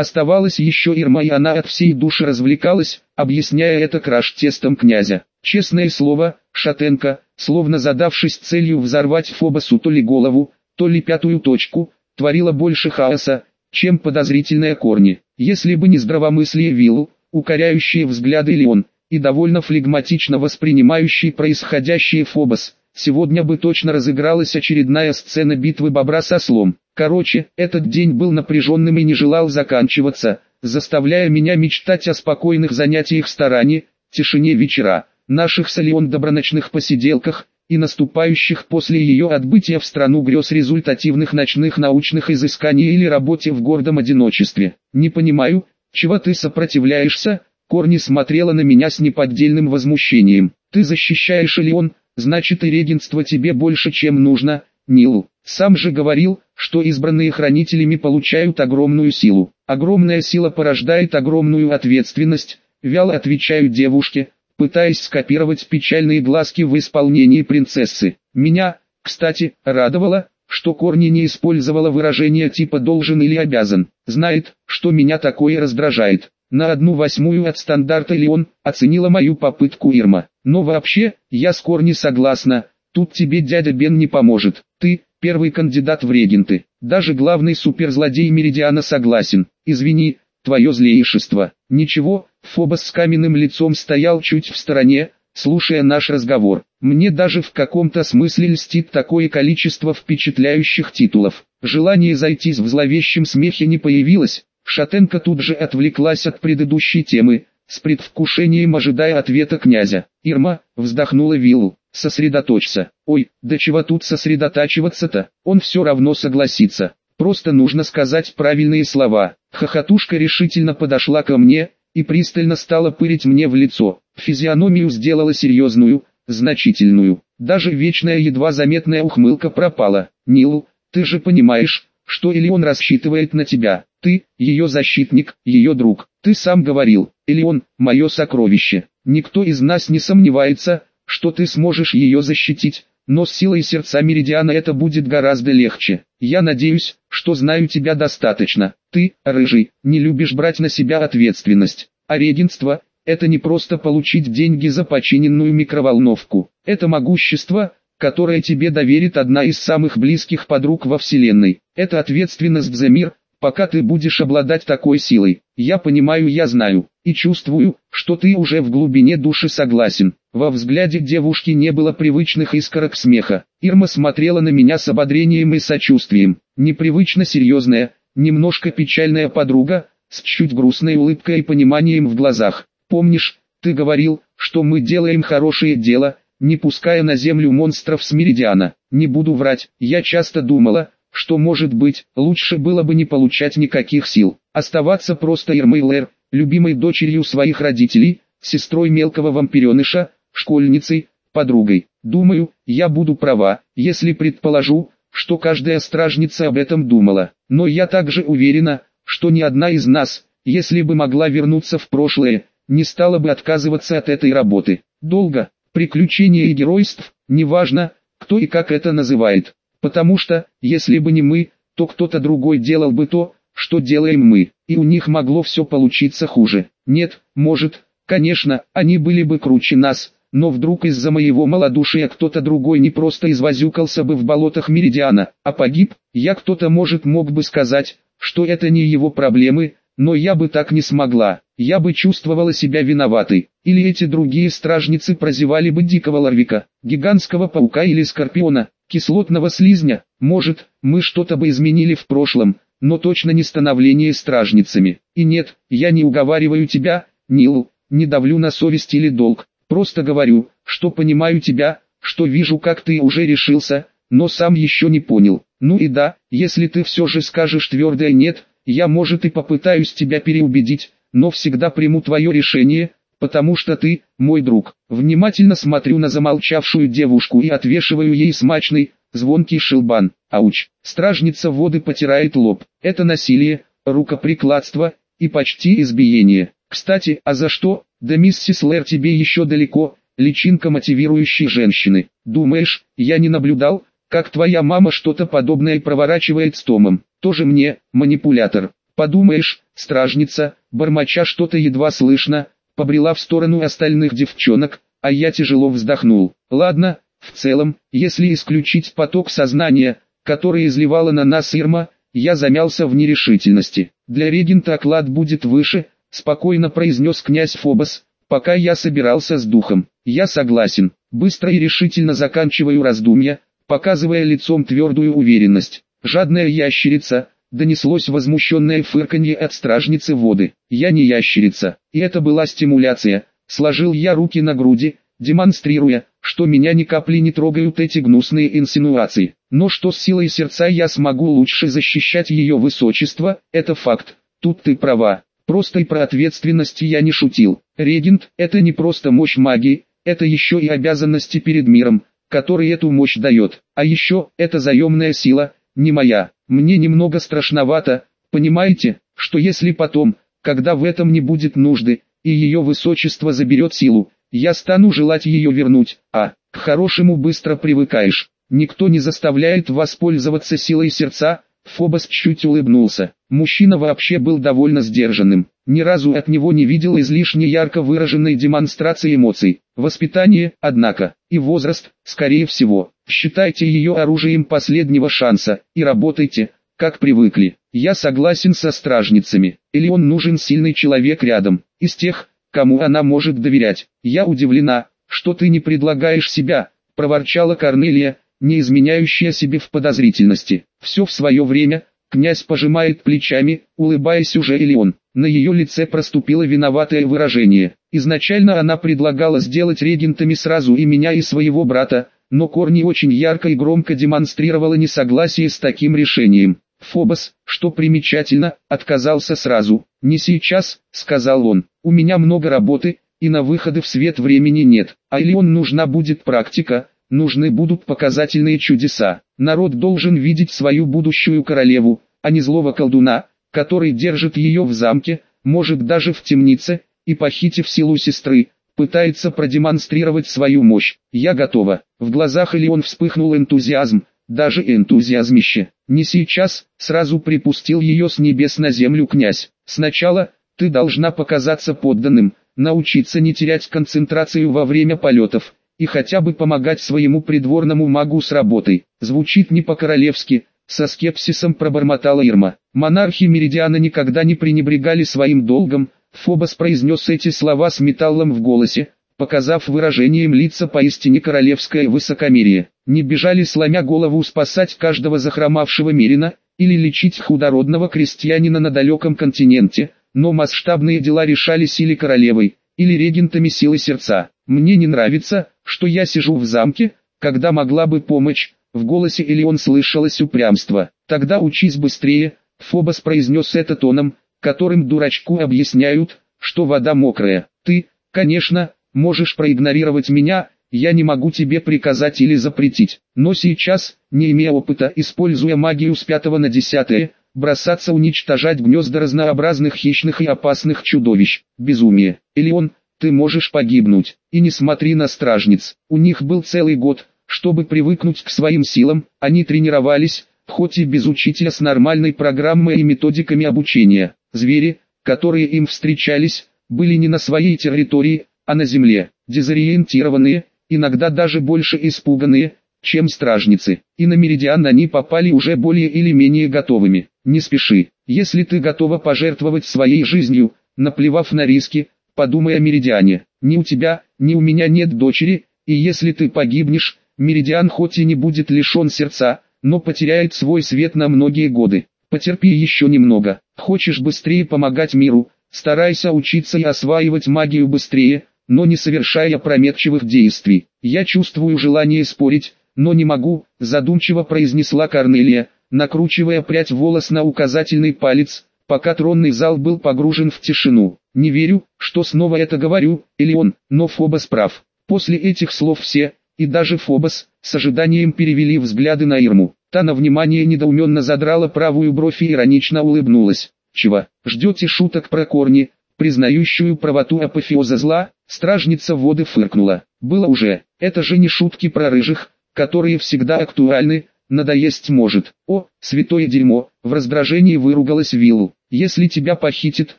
Оставалась еще Ирма и она от всей души развлекалась, объясняя это краш-тестом князя. Честное слово, Шатенко, словно задавшись целью взорвать Фобосу то ли голову, то ли пятую точку, творила больше хаоса, чем подозрительные корни. Если бы не здравомыслие Виллу, укоряющие взгляды Леон, и довольно флегматично воспринимающий происходящее Фобос, сегодня бы точно разыгралась очередная сцена битвы бобра со слом. Короче, этот день был напряженным и не желал заканчиваться, заставляя меня мечтать о спокойных занятиях в стороне, тишине вечера, наших с Леон доброночных посиделках, и наступающих после ее отбытия в страну грез результативных ночных научных изысканий или работе в гордом одиночестве. Не понимаю, чего ты сопротивляешься? Корни смотрела на меня с неподдельным возмущением. Ты защищаешь Элеон, значит и регенство тебе больше чем нужно, Нил. Сам же говорил, что избранные хранителями получают огромную силу. Огромная сила порождает огромную ответственность, вяло отвечаю девушке, пытаясь скопировать печальные глазки в исполнении принцессы. Меня, кстати, радовало, что Корни не использовала выражение типа «должен» или «обязан». Знает, что меня такое раздражает. На одну восьмую от стандарта Леон оценила мою попытку Ирма. Но вообще, я с Корни согласна, тут тебе дядя Бен не поможет. Ты, первый кандидат в регенты. Даже главный суперзлодей Меридиана согласен. Извини, твое злейшество. Ничего, Фобос с каменным лицом стоял чуть в стороне, слушая наш разговор. Мне даже в каком-то смысле льстит такое количество впечатляющих титулов. Желание зайтись в зловещем смехе не появилось. Шатенко тут же отвлеклась от предыдущей темы, с предвкушением ожидая ответа князя. Ирма, вздохнула Виллу, сосредоточься. Ой, да чего тут сосредотачиваться-то? Он все равно согласится. Просто нужно сказать правильные слова. Хохотушка решительно подошла ко мне, и пристально стала пырить мне в лицо. Физиономию сделала серьезную, значительную. Даже вечная едва заметная ухмылка пропала. Нил, ты же понимаешь, что или он рассчитывает на тебя. Ты, ее защитник, ее друг. Ты сам говорил, или мое сокровище. Никто из нас не сомневается, что ты сможешь ее защитить, но с силой сердца Меридиана это будет гораздо легче. Я надеюсь, что знаю тебя достаточно. Ты, рыжий, не любишь брать на себя ответственность. А регенство – это не просто получить деньги за починенную микроволновку. Это могущество, которое тебе доверит одна из самых близких подруг во Вселенной. Это ответственность за мир, пока ты будешь обладать такой силой. Я понимаю, я знаю, и чувствую, что ты уже в глубине души согласен. Во взгляде девушки не было привычных искорок смеха. Ирма смотрела на меня с ободрением и сочувствием. Непривычно серьезная, немножко печальная подруга, с чуть грустной улыбкой и пониманием в глазах. Помнишь, ты говорил, что мы делаем хорошее дело, не пуская на землю монстров с Меридиана. Не буду врать, я часто думала, что может быть, лучше было бы не получать никаких сил, оставаться просто Ирмейлер, любимой дочерью своих родителей, сестрой мелкого вампиреныша, школьницей, подругой. Думаю, я буду права, если предположу, что каждая стражница об этом думала. Но я также уверена, что ни одна из нас, если бы могла вернуться в прошлое, не стала бы отказываться от этой работы. Долго, приключения и геройств, неважно, кто и как это называет. Потому что, если бы не мы, то кто-то другой делал бы то, что делаем мы, и у них могло все получиться хуже. Нет, может, конечно, они были бы круче нас, но вдруг из-за моего малодушия кто-то другой не просто извозюкался бы в болотах Меридиана, а погиб, я кто-то может мог бы сказать, что это не его проблемы, но я бы так не смогла, я бы чувствовала себя виноватой, или эти другие стражницы прозевали бы дикого ларвика, гигантского паука или скорпиона, кислотного слизня, может, мы что-то бы изменили в прошлом, но точно не становление стражницами. И нет, я не уговариваю тебя, Нил, не давлю на совесть или долг, просто говорю, что понимаю тебя, что вижу как ты уже решился, но сам еще не понял. Ну и да, если ты все же скажешь твердое «нет», я может и попытаюсь тебя переубедить, но всегда приму твое решение, потому что ты, мой друг. Внимательно смотрю на замолчавшую девушку и отвешиваю ей смачный, звонкий шилбан. Ауч, стражница воды потирает лоб. Это насилие, рукоприкладство и почти избиение. Кстати, а за что? Да миссис Лэр тебе еще далеко, личинка мотивирующей женщины. Думаешь, я не наблюдал, как твоя мама что-то подобное проворачивает с Томом? Тоже мне, манипулятор. Подумаешь, стражница, бормоча что-то едва слышно, побрела в сторону остальных девчонок, а я тяжело вздохнул. Ладно, в целом, если исключить поток сознания, который изливала на нас Ирма, я замялся в нерешительности. Для регента оклад будет выше, спокойно произнес князь Фобос, пока я собирался с духом. Я согласен, быстро и решительно заканчиваю раздумья, показывая лицом твердую уверенность. Жадная ящерица, донеслось возмущенное фырканье от стражницы воды. Я не ящерица, и это была стимуляция. Сложил я руки на груди, демонстрируя, что меня ни капли не трогают эти гнусные инсинуации. Но что с силой сердца я смогу лучше защищать ее высочество, это факт. Тут ты права. Просто и про ответственность я не шутил. Регент – это не просто мощь магии, это еще и обязанности перед миром, который эту мощь дает. А еще, это заемная сила, не моя. Мне немного страшновато, понимаете, что если потом, когда в этом не будет нужды, и ее высочество заберет силу, я стану желать ее вернуть, а, к хорошему быстро привыкаешь. Никто не заставляет воспользоваться силой сердца, Фобос чуть улыбнулся. Мужчина вообще был довольно сдержанным. Ни разу от него не видел излишне ярко выраженной демонстрации эмоций. Воспитание, однако, и возраст, скорее всего. Считайте ее оружием последнего шанса, и работайте, как привыкли. Я согласен со стражницами. Или он нужен сильный человек рядом, из тех, кому она может доверять. Я удивлена, что ты не предлагаешь себя, проворчала Корнелия, не изменяющая себе в подозрительности. Все в свое время, князь пожимает плечами, улыбаясь уже или он. На ее лице проступило виноватое выражение. Изначально она предлагала сделать регентами сразу и меня и своего брата, но Корни очень ярко и громко демонстрировала несогласие с таким решением. Фобос, что примечательно, отказался сразу. «Не сейчас», — сказал он, — «у меня много работы, и на выходы в свет времени нет, а или он нужна будет практика, нужны будут показательные чудеса. Народ должен видеть свою будущую королеву, а не злого колдуна, который держит ее в замке, может даже в темнице, и похитив силу сестры, пытается продемонстрировать свою мощь. Я готова. В глазах Элеон вспыхнул энтузиазм, даже энтузиазмище. Не сейчас, сразу припустил ее с небес на землю князь. Сначала, ты должна показаться подданным, научиться не терять концентрацию во время полетов, и хотя бы помогать своему придворному магу с работой. Звучит не по-королевски, со скепсисом пробормотала Ирма. Монархи Меридиана никогда не пренебрегали своим долгом, Фобос произнес эти слова с металлом в голосе, показав выражением лица поистине королевское высокомерие. Не бежали сломя голову спасать каждого захромавшего Мирина, или лечить худородного крестьянина на далеком континенте, но масштабные дела решались или королевой, или регентами силы сердца. Мне не нравится, что я сижу в замке, когда могла бы помочь, в голосе Элеон слышалось упрямство. Тогда учись быстрее, Фобос произнес это тоном, которым дурачку объясняют, что вода мокрая. Ты, конечно, можешь проигнорировать меня, я не могу тебе приказать или запретить. Но сейчас, не имея опыта, используя магию с пятого на десятое, бросаться уничтожать гнезда разнообразных хищных и опасных чудовищ. Безумие. Элеон, ты можешь погибнуть. И не смотри на стражниц, у них был целый год, чтобы привыкнуть к своим силам, они тренировались, хоть и без учителя с нормальной программой и методиками обучения. Звери, которые им встречались, были не на своей территории, а на земле, дезориентированные, иногда даже больше испуганные, чем стражницы. И на Меридиан они попали уже более или менее готовыми. Не спеши, если ты готова пожертвовать своей жизнью, наплевав на риски, Подумай о Меридиане. Ни у тебя, ни у меня нет дочери, и если ты погибнешь, Меридиан хоть и не будет лишен сердца, но потеряет свой свет на многие годы. Потерпи еще немного. Хочешь быстрее помогать миру, старайся учиться и осваивать магию быстрее, но не совершая опрометчивых действий. Я чувствую желание спорить, но не могу, задумчиво произнесла Корнелия, накручивая прядь волос на указательный палец, пока тронный зал был погружен в тишину. Не верю, что снова это говорю, или он, но Фобос прав. После этих слов все, и даже Фобос, с ожиданием перевели взгляды на Ирму. Та на внимание недоуменно задрала правую бровь и иронично улыбнулась. «Чего, ждете шуток про корни?» Признающую правоту апофеоза зла, стражница воды фыркнула. «Было уже, это же не шутки про рыжих, которые всегда актуальны, надоесть может. О, святое дерьмо, в раздражении выругалась Виллу. Если тебя похитит,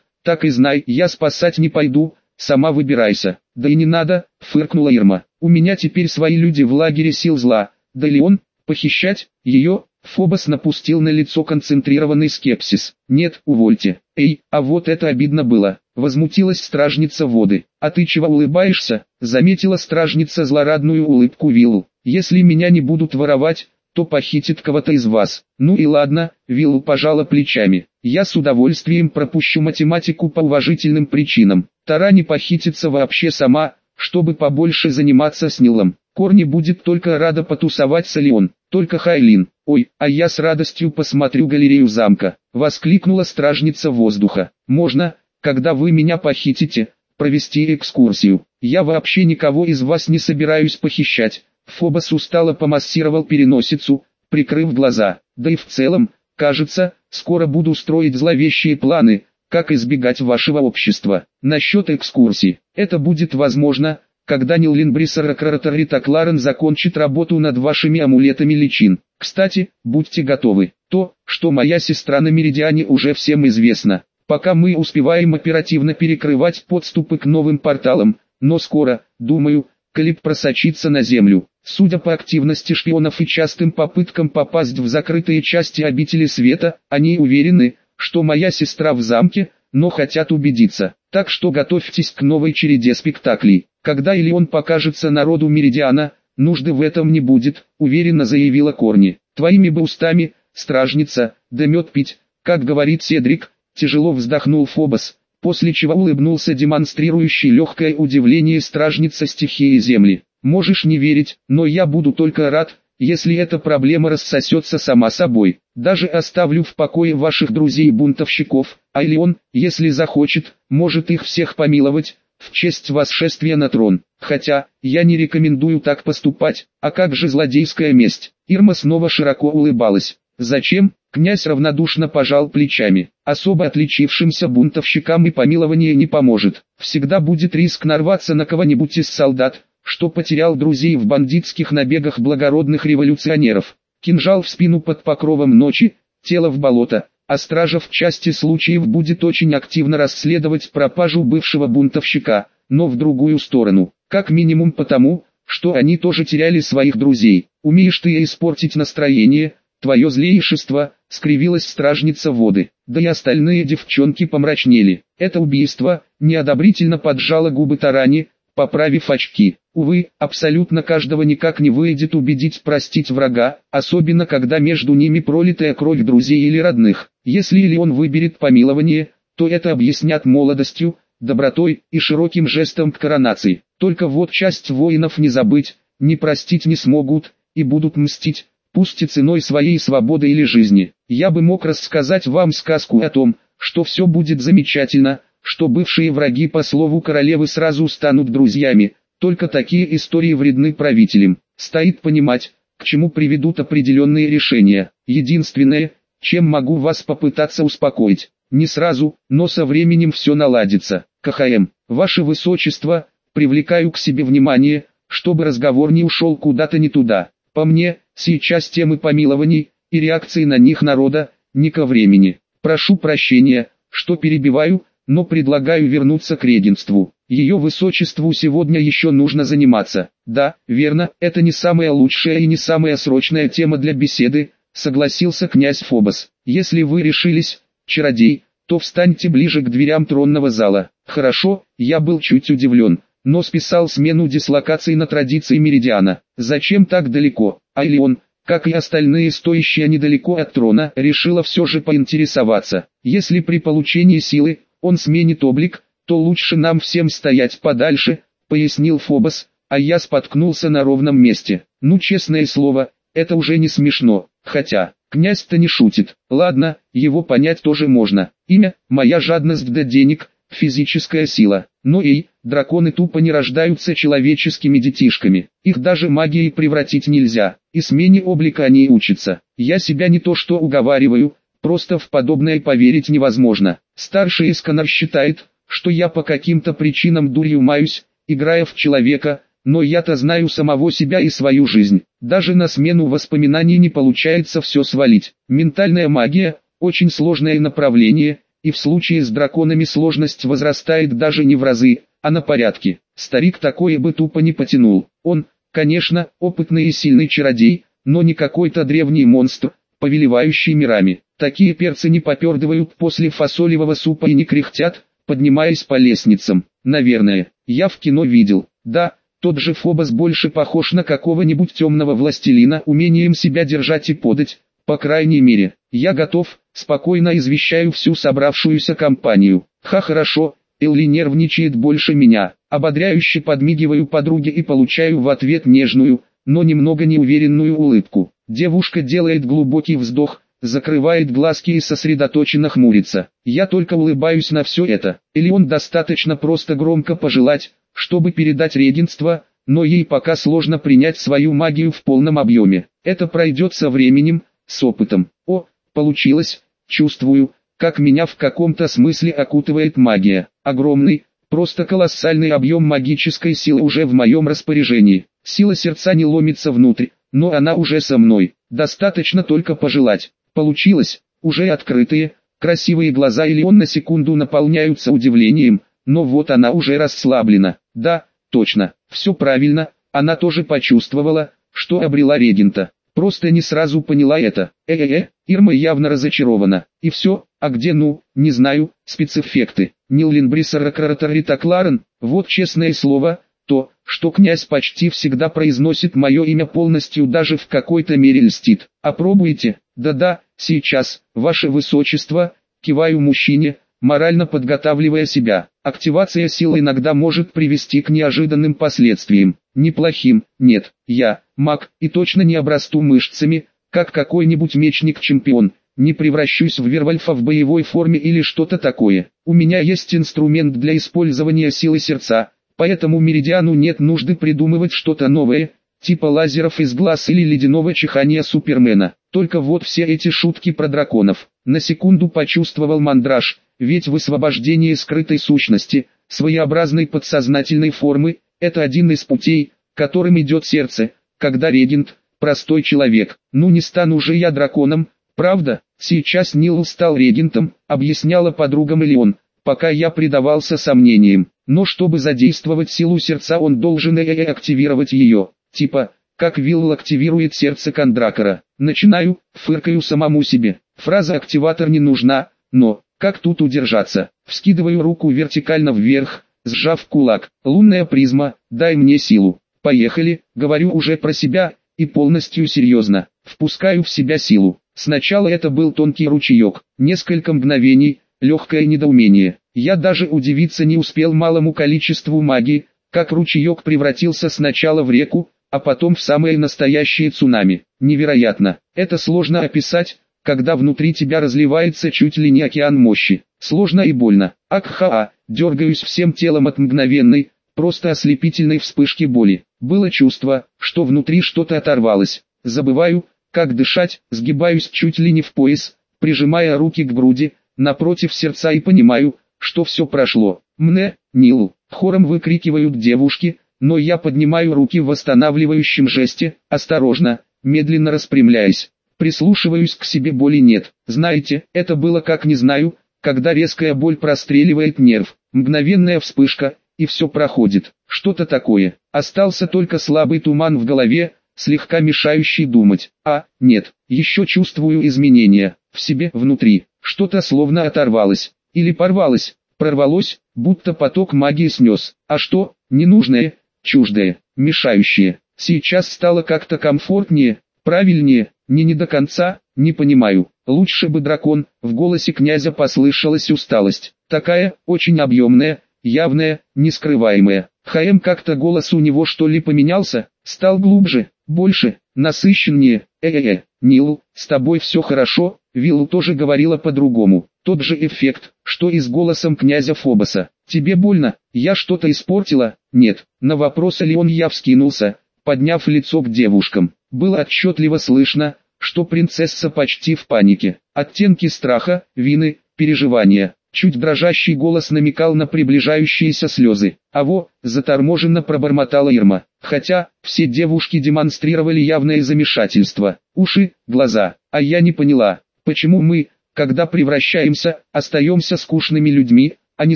так и знай, я спасать не пойду, сама выбирайся. Да и не надо, фыркнула Ирма. У меня теперь свои люди в лагере сил зла. Да ли он, похищать, ее, Фобос напустил на лицо концентрированный скепсис. «Нет, увольте». «Эй, а вот это обидно было!» Возмутилась стражница воды. «А ты чего улыбаешься?» Заметила стражница злорадную улыбку Виллу. «Если меня не будут воровать, то похитит кого-то из вас». «Ну и ладно», Виллу пожала плечами. «Я с удовольствием пропущу математику по уважительным причинам. Тара не похитится вообще сама, чтобы побольше заниматься с Нилом. Корни будет только рада потусовать с Алион. Только Хайлин, ой, а я с радостью посмотрю галерею замка, воскликнула стражница воздуха. Можно, когда вы меня похитите, провести экскурсию. Я вообще никого из вас не собираюсь похищать. Фобос устало помассировал переносицу, прикрыв глаза. Да и в целом, кажется, скоро буду строить зловещие планы, как избегать вашего общества. Насчет экскурсий, это будет возможно, когда Нил Линбрисер Крараторита Кларен закончит работу над вашими амулетами личин. Кстати, будьте готовы. То, что моя сестра на Меридиане уже всем известно. Пока мы успеваем оперативно перекрывать подступы к новым порталам, но скоро, думаю, Калиб просочится на Землю. Судя по активности шпионов и частым попыткам попасть в закрытые части обители света, они уверены, что моя сестра в замке, но хотят убедиться. Так что готовьтесь к новой череде спектаклей. Когда или он покажется народу Меридиана, нужды в этом не будет, уверенно заявила Корни. Твоими бы устами, стражница, да мед пить, как говорит Седрик, тяжело вздохнул Фобос, после чего улыбнулся демонстрирующий легкое удивление стражница стихии земли. Можешь не верить, но я буду только рад, если эта проблема рассосется сама собой. Даже оставлю в покое ваших друзей-бунтовщиков, а или он, если захочет, может их всех помиловать, в честь восшествия на трон. Хотя, я не рекомендую так поступать, а как же злодейская месть? Ирма снова широко улыбалась. Зачем? Князь равнодушно пожал плечами. Особо отличившимся бунтовщикам и помилование не поможет. Всегда будет риск нарваться на кого-нибудь из солдат, что потерял друзей в бандитских набегах благородных революционеров. Кинжал в спину под покровом ночи, тело в болото, а стража в части случаев будет очень активно расследовать пропажу бывшего бунтовщика, но в другую сторону, как минимум потому, что они тоже теряли своих друзей. Умеешь ты испортить настроение, твое злейшество, скривилась стражница воды, да и остальные девчонки помрачнели. Это убийство, неодобрительно поджала губы Тарани, поправив очки. Увы, абсолютно каждого никак не выйдет убедить простить врага, особенно когда между ними пролитая кровь друзей или родных. Если или он выберет помилование, то это объяснят молодостью, добротой и широким жестом к коронации. Только вот часть воинов не забыть, не простить не смогут, и будут мстить, пусть и ценой своей свободы или жизни. Я бы мог рассказать вам сказку о том, что все будет замечательно, что бывшие враги по слову королевы сразу станут друзьями, только такие истории вредны правителям. Стоит понимать, к чему приведут определенные решения. Единственное, чем могу вас попытаться успокоить, не сразу, но со временем все наладится. КХМ, ваше высочество, привлекаю к себе внимание, чтобы разговор не ушел куда-то не туда. По мне, сейчас темы помилований и реакции на них народа, не ко времени. Прошу прощения, что перебиваю, но предлагаю вернуться к регенству. Ее высочеству сегодня еще нужно заниматься. Да, верно, это не самая лучшая и не самая срочная тема для беседы, согласился князь Фобос. Если вы решились, чародей, то встаньте ближе к дверям тронного зала. Хорошо, я был чуть удивлен, но списал смену дислокации на традиции Меридиана. Зачем так далеко? А или он, как и остальные стоящие недалеко от трона, решила все же поинтересоваться. Если при получении силы, он сменит облик, то лучше нам всем стоять подальше, пояснил Фобос, а я споткнулся на ровном месте. Ну честное слово, это уже не смешно, хотя, князь-то не шутит. Ладно, его понять тоже можно. Имя, моя жадность до денег, физическая сила. Но эй, драконы тупо не рождаются человеческими детишками. Их даже магией превратить нельзя. И смене облика они учатся. Я себя не то что уговариваю, Просто в подобное поверить невозможно. Старший Исконор считает, что я по каким-то причинам дурью маюсь, играя в человека, но я-то знаю самого себя и свою жизнь. Даже на смену воспоминаний не получается все свалить. Ментальная магия – очень сложное направление, и в случае с драконами сложность возрастает даже не в разы, а на порядке. Старик такое бы тупо не потянул. Он, конечно, опытный и сильный чародей, но не какой-то древний монстр, повелевающий мирами. Такие перцы не попердывают после фасолевого супа и не кряхтят, поднимаясь по лестницам. Наверное, я в кино видел. Да, тот же Фобос больше похож на какого-нибудь темного властелина умением себя держать и подать. По крайней мере, я готов, спокойно извещаю всю собравшуюся компанию. Ха хорошо, Элли нервничает больше меня. Ободряюще подмигиваю подруге и получаю в ответ нежную, но немного неуверенную улыбку. Девушка делает глубокий вздох, закрывает глазки и сосредоточенно хмурится. Я только улыбаюсь на все это. Или он достаточно просто громко пожелать, чтобы передать регенство, но ей пока сложно принять свою магию в полном объеме. Это пройдет со временем, с опытом. О, получилось, чувствую, как меня в каком-то смысле окутывает магия. Огромный, просто колоссальный объем магической силы уже в моем распоряжении. Сила сердца не ломится внутрь, но она уже со мной. Достаточно только пожелать. Получилось, уже открытые, красивые глаза или он на секунду наполняются удивлением, но вот она уже расслаблена. Да, точно, все правильно, она тоже почувствовала, что обрела регента. Просто не сразу поняла это. Э-э-э, Ирма явно разочарована. И все, а где ну, не знаю, спецэффекты. Ниллин Бриссаракаратарита Кларен, вот честное слово, то, что князь почти всегда произносит мое имя полностью даже в какой-то мере льстит. Опробуйте, да-да, сейчас, ваше высочество, киваю мужчине, морально подготавливая себя. Активация сил иногда может привести к неожиданным последствиям. Неплохим, нет, я, маг, и точно не обрасту мышцами, как какой-нибудь мечник-чемпион, не превращусь в Вервольфа в боевой форме или что-то такое. У меня есть инструмент для использования силы сердца, поэтому Меридиану нет нужды придумывать что-то новое, типа лазеров из глаз или ледяного чихания Супермена. Только вот все эти шутки про драконов. На секунду почувствовал мандраж, ведь высвобождение скрытой сущности, своеобразной подсознательной формы, это один из путей, которым идет сердце, когда регент, простой человек. Ну не стану же я драконом, правда? Сейчас Нил стал регентом, объясняла подругам Элеон, пока я предавался сомнениям. Но чтобы задействовать силу сердца он должен и активировать ее. Типа, как Вилл активирует сердце Кондракора. Начинаю, фыркаю самому себе. Фраза «активатор» не нужна, но, как тут удержаться? Вскидываю руку вертикально вверх, сжав кулак. Лунная призма, дай мне силу. Поехали, говорю уже про себя, и полностью серьезно. Впускаю в себя силу. Сначала это был тонкий ручеек, несколько мгновений, легкое недоумение. Я даже удивиться не успел малому количеству магии, как ручеек превратился сначала в реку, а потом в самое настоящее цунами. Невероятно. Это сложно описать, когда внутри тебя разливается чуть ли не океан мощи. Сложно и больно. Акха, дергаюсь всем телом от мгновенной, просто ослепительной вспышки боли. Было чувство, что внутри что-то оторвалось. Забываю, как дышать, сгибаюсь чуть ли не в пояс, прижимая руки к груди, напротив сердца и понимаю, что все прошло. Мне, Нилу, хором выкрикивают девушки, но я поднимаю руки в восстанавливающем жесте, осторожно, медленно распрямляясь. Прислушиваюсь к себе боли нет. Знаете, это было как не знаю, когда резкая боль простреливает нерв. Мгновенная вспышка, и все проходит. Что-то такое. Остался только слабый туман в голове, слегка мешающий думать. А, нет, еще чувствую изменения. В себе, внутри. Что-то словно оторвалось. Или порвалось, прорвалось, будто поток магии снес. А что, ненужное, чуждое, мешающее. Сейчас стало как-то комфортнее, правильнее, не не до конца, не понимаю. Лучше бы дракон, в голосе князя послышалась усталость. Такая, очень объемная, явная, нескрываемая. ХМ как-то голос у него что ли поменялся, стал глубже, больше, насыщеннее. Э-э-э, Нил, с тобой все хорошо, Виллу тоже говорила по-другому. Тот же эффект, что и с голосом князя Фобоса. Тебе больно, я что-то испортила? Нет. На вопрос Леон я вскинулся, подняв лицо к девушкам. Было отчетливо слышно, что принцесса почти в панике. Оттенки страха, вины, переживания. Чуть дрожащий голос намекал на приближающиеся слезы. А во, заторможенно пробормотала Ирма. Хотя, все девушки демонстрировали явное замешательство. Уши, глаза. А я не поняла, почему мы, когда превращаемся, остаемся скучными людьми, а не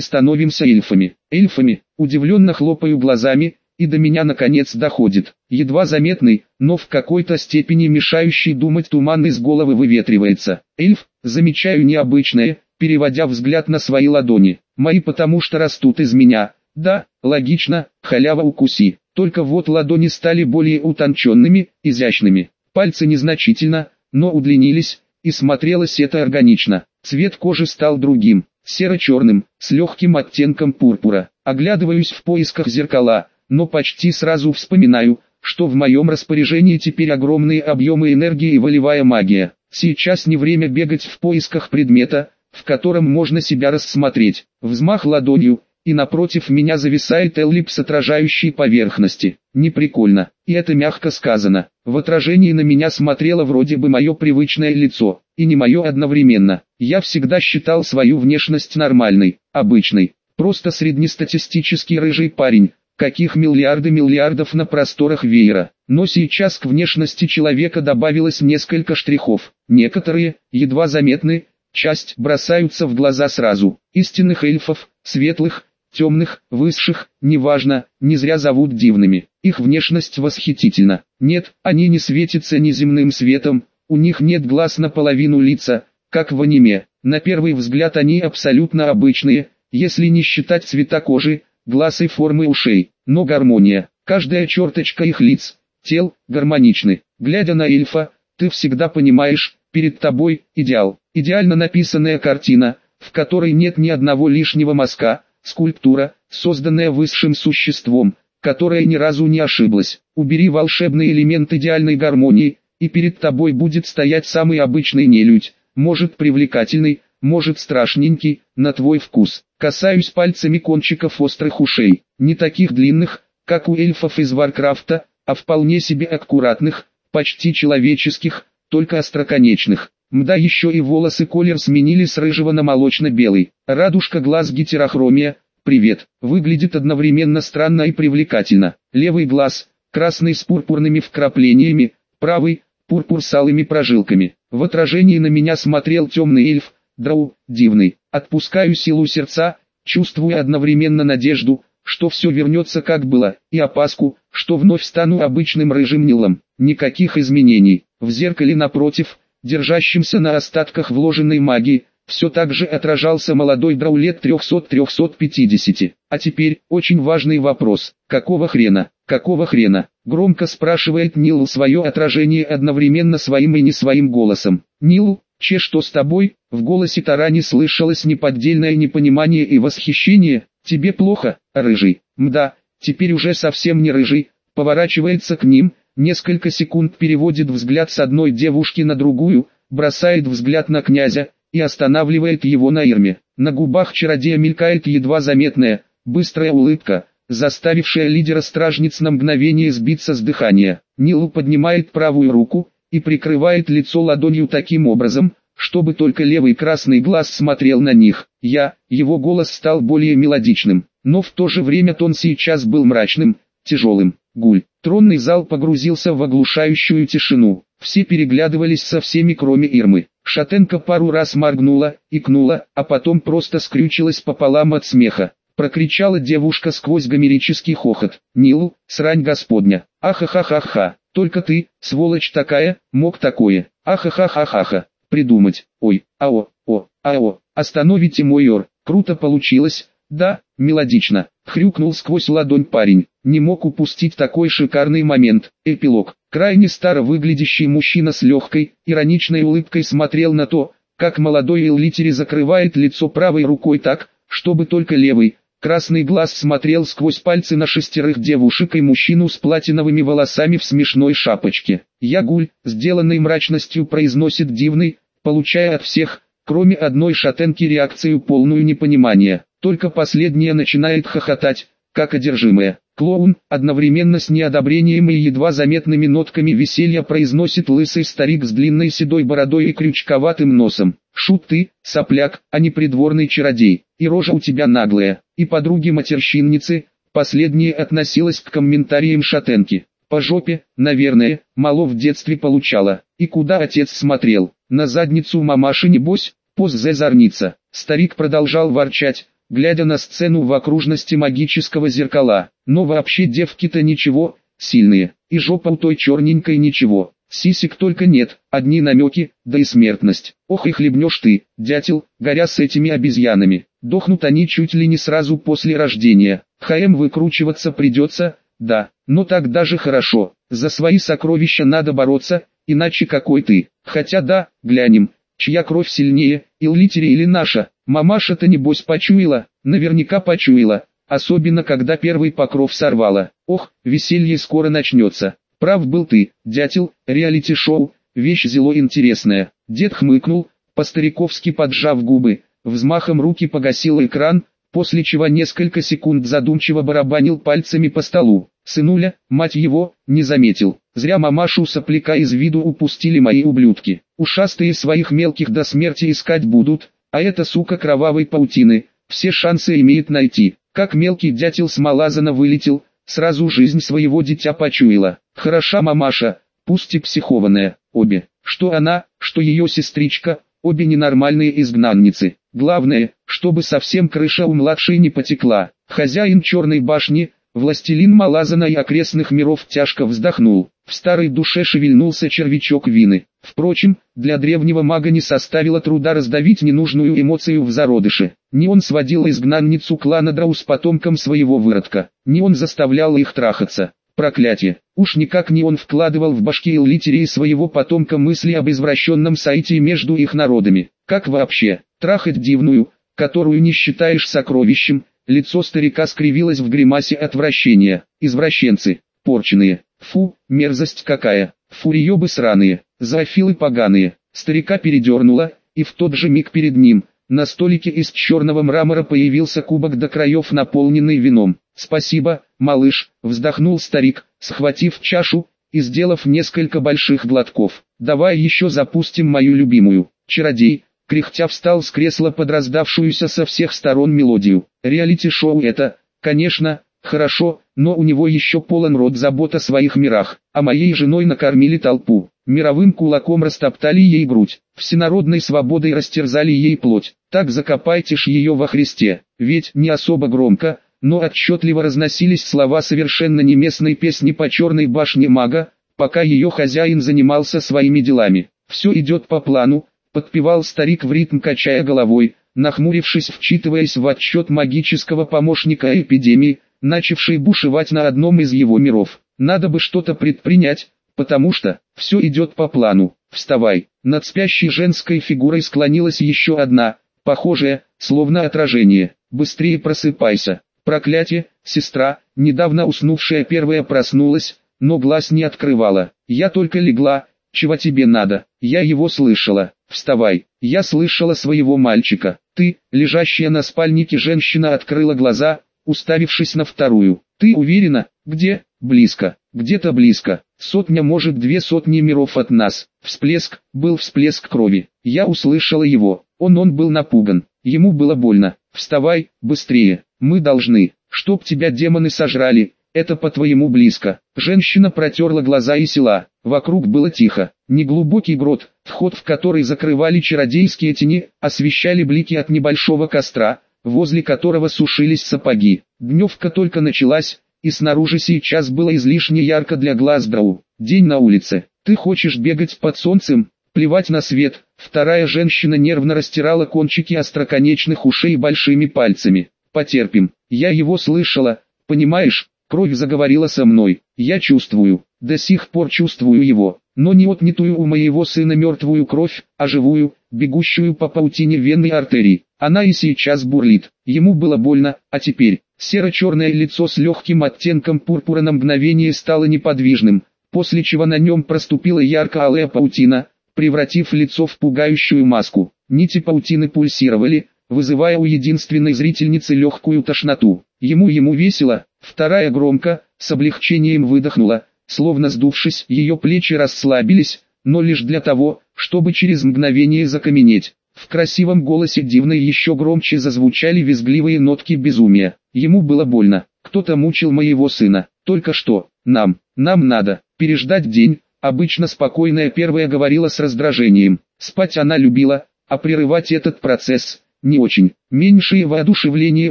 становимся эльфами. Эльфами, удивленно хлопаю глазами, и до меня наконец доходит. Едва заметный, но в какой-то степени мешающий думать туман из головы выветривается. Эльф, замечаю необычное, переводя взгляд на свои ладони. Мои потому что растут из меня. Да, логично, халява укуси. Только вот ладони стали более утонченными, изящными. Пальцы незначительно, но удлинились, и смотрелось это органично. Цвет кожи стал другим, серо-черным, с легким оттенком пурпура. Оглядываюсь в поисках зеркала, но почти сразу вспоминаю, что в моем распоряжении теперь огромные объемы энергии и волевая магия. Сейчас не время бегать в поисках предмета, в котором можно себя рассмотреть. Взмах ладонью, и напротив меня зависает эллипс отражающей поверхности. Неприкольно, и это мягко сказано. В отражении на меня смотрело вроде бы мое привычное лицо, и не мое одновременно. Я всегда считал свою внешность нормальной, обычной. Просто среднестатистический рыжий парень, каких миллиарды миллиардов на просторах веера. Но сейчас к внешности человека добавилось несколько штрихов. Некоторые, едва заметны, часть бросаются в глаза сразу. Истинных эльфов, светлых, темных, высших, неважно, не зря зовут дивными. Их внешность восхитительна. Нет, они не светятся неземным светом, у них нет глаз наполовину лица, как в аниме. На первый взгляд они абсолютно обычные, если не считать цвета кожи, глаз и формы ушей. Но гармония, каждая черточка их лиц, тел, гармоничны. Глядя на эльфа, ты всегда понимаешь, перед тобой идеал. Идеально написанная картина, в которой нет ни одного лишнего мазка, скульптура, созданная высшим существом, которая ни разу не ошиблась. Убери волшебный элемент идеальной гармонии, и перед тобой будет стоять самый обычный нелюдь, может привлекательный, может страшненький, на твой вкус. Касаюсь пальцами кончиков острых ушей, не таких длинных, как у эльфов из Варкрафта, а вполне себе аккуратных, почти человеческих, только остроконечных. Мда еще и волосы колер сменили с рыжего на молочно-белый. Радужка глаз гетерохромия, привет, выглядит одновременно странно и привлекательно. Левый глаз, красный с пурпурными вкраплениями, правый, пурпур с алыми прожилками. В отражении на меня смотрел темный эльф, драу, дивный. Отпускаю силу сердца, чувствуя одновременно надежду, что все вернется как было, и опаску, что вновь стану обычным рыжим нилом. Никаких изменений. В зеркале напротив, держащимся на остатках вложенной магии, все так же отражался молодой драу лет 300-350. А теперь, очень важный вопрос, какого хрена, какого хрена, громко спрашивает Нил свое отражение одновременно своим и не своим голосом. Нил, че что с тобой, в голосе Тарани слышалось неподдельное непонимание и восхищение, тебе плохо, рыжий, мда, теперь уже совсем не рыжий, поворачивается к ним, Несколько секунд переводит взгляд с одной девушки на другую, бросает взгляд на князя и останавливает его на Ирме. На губах чародея мелькает едва заметная, быстрая улыбка, заставившая лидера стражниц на мгновение сбиться с дыхания. Нилу поднимает правую руку и прикрывает лицо ладонью таким образом, чтобы только левый красный глаз смотрел на них. Я, его голос стал более мелодичным, но в то же время тон сейчас был мрачным, тяжелым. Гуль. Тронный зал погрузился в оглушающую тишину. Все переглядывались со всеми кроме Ирмы. Шатенка пару раз моргнула, икнула, а потом просто скрючилась пополам от смеха. Прокричала девушка сквозь гомерический хохот. «Нилу, срань господня! Ахахахаха! Только ты, сволочь такая, мог такое! Ахахахахаха! Придумать! Ой, ао, о, ао! Остановите мой ор! Круто получилось! Да, мелодично!» Хрюкнул сквозь ладонь парень не мог упустить такой шикарный момент. Эпилог. Крайне старо выглядящий мужчина с легкой, ироничной улыбкой смотрел на то, как молодой Эллитери закрывает лицо правой рукой так, чтобы только левый, красный глаз смотрел сквозь пальцы на шестерых девушек и мужчину с платиновыми волосами в смешной шапочке. Ягуль, сделанной мрачностью произносит дивный, получая от всех, кроме одной шатенки реакцию полную непонимания. Только последняя начинает хохотать, как одержимая. Клоун, одновременно с неодобрением и едва заметными нотками веселья произносит лысый старик с длинной седой бородой и крючковатым носом. Шут ты, сопляк, а не придворный чародей, и рожа у тебя наглая, и подруги-матерщинницы, последняя относилась к комментариям шатенки. По жопе, наверное, мало в детстве получала. И куда отец смотрел? На задницу мамаши небось, поззе зорница. Старик продолжал ворчать, глядя на сцену в окружности магического зеркала. Но вообще девки-то ничего, сильные, и жопа у той черненькой ничего. Сисек только нет, одни намеки, да и смертность. Ох и хлебнешь ты, дятел, горя с этими обезьянами. Дохнут они чуть ли не сразу после рождения. ХМ выкручиваться придется, да, но так даже хорошо. За свои сокровища надо бороться, иначе какой ты. Хотя да, глянем, чья кровь сильнее, Иллитери или наша. Мамаша-то небось почуяла, наверняка почуяла. Особенно когда первый покров сорвала. Ох, веселье скоро начнется. Прав был ты, дятел, реалити-шоу, вещь зело интересная. Дед хмыкнул, по-стариковски поджав губы, взмахом руки погасил экран, после чего несколько секунд задумчиво барабанил пальцами по столу. Сынуля, мать его, не заметил. Зря мамашу сопляка из виду упустили мои ублюдки. Ушастые своих мелких до смерти искать будут, а эта сука кровавой паутины, все шансы имеет найти. Как мелкий дятел с Малазана вылетел, сразу жизнь своего дитя почуяла. Хороша мамаша, пусть и психованная, обе. Что она, что ее сестричка, обе ненормальные изгнанницы. Главное, чтобы совсем крыша у младшей не потекла. Хозяин черной башни, властелин Малазана и окрестных миров тяжко вздохнул. В старой душе шевельнулся червячок вины. Впрочем, для древнего мага не составило труда раздавить ненужную эмоцию в зародыше. Не он сводил изгнанницу клана Драу с потомком своего выродка, не он заставлял их трахаться. Проклятие! Уж никак не он вкладывал в башки Эллитерии своего потомка мысли об извращенном сайте между их народами. Как вообще, трахать дивную, которую не считаешь сокровищем, лицо старика скривилось в гримасе отвращения. Извращенцы, порченые, фу, мерзость какая, фуриёбы сраные, зоофилы поганые. Старика передернуло, и в тот же миг перед ним, на столике из черного мрамора появился кубок до краев, наполненный вином. «Спасибо, малыш», — вздохнул старик, схватив чашу и сделав несколько больших глотков. «Давай еще запустим мою любимую». Чародей, кряхтя встал с кресла под раздавшуюся со всех сторон мелодию. Реалити-шоу это, конечно, хорошо, но у него еще полон рот забот о своих мирах, а моей женой накормили толпу. Мировым кулаком растоптали ей грудь, всенародной свободой растерзали ей плоть. Так закопайте ж ее во Христе, ведь не особо громко, но отчетливо разносились слова совершенно неместной песни по черной башне мага, пока ее хозяин занимался своими делами. Все идет по плану, подпевал старик в ритм качая головой, нахмурившись вчитываясь в отчет магического помощника эпидемии, начавшей бушевать на одном из его миров. Надо бы что-то предпринять, потому что, все идет по плану. Вставай, над спящей женской фигурой склонилась еще одна, похожая, словно отражение. Быстрее просыпайся. Проклятие, сестра, недавно уснувшая первая проснулась, но глаз не открывала. Я только легла, чего тебе надо? Я его слышала. Вставай. Я слышала своего мальчика. Ты, лежащая на спальнике женщина открыла глаза, уставившись на вторую. Ты уверена? Где? Близко. Где-то близко. Сотня может две сотни миров от нас. Всплеск, был всплеск крови. Я услышала его. Он он был напуган. Ему было больно. Вставай, быстрее. Мы должны, чтоб тебя демоны сожрали, это по-твоему близко. Женщина протерла глаза и села. Вокруг было тихо. Неглубокий грот, вход в который закрывали чародейские тени, освещали блики от небольшого костра, возле которого сушились сапоги. Дневка только началась, и снаружи сейчас было излишне ярко для глаз Драу. День на улице. Ты хочешь бегать под солнцем, плевать на свет. Вторая женщина нервно растирала кончики остроконечных ушей большими пальцами потерпим. Я его слышала, понимаешь, кровь заговорила со мной, я чувствую, до сих пор чувствую его, но не отнятую у моего сына мертвую кровь, а живую, бегущую по паутине венной артерии. Она и сейчас бурлит, ему было больно, а теперь, серо-черное лицо с легким оттенком пурпура на мгновение стало неподвижным, после чего на нем проступила ярко-алая паутина, превратив лицо в пугающую маску. Нити паутины пульсировали, вызывая у единственной зрительницы легкую тошноту. Ему ему весело, вторая громко, с облегчением выдохнула, словно сдувшись, ее плечи расслабились, но лишь для того, чтобы через мгновение закаменеть. В красивом голосе дивной еще громче зазвучали визгливые нотки безумия. Ему было больно. Кто-то мучил моего сына. Только что. Нам. Нам надо. Переждать день. Обычно спокойная первая говорила с раздражением. Спать она любила, а прерывать этот процесс не очень. Меньшее воодушевление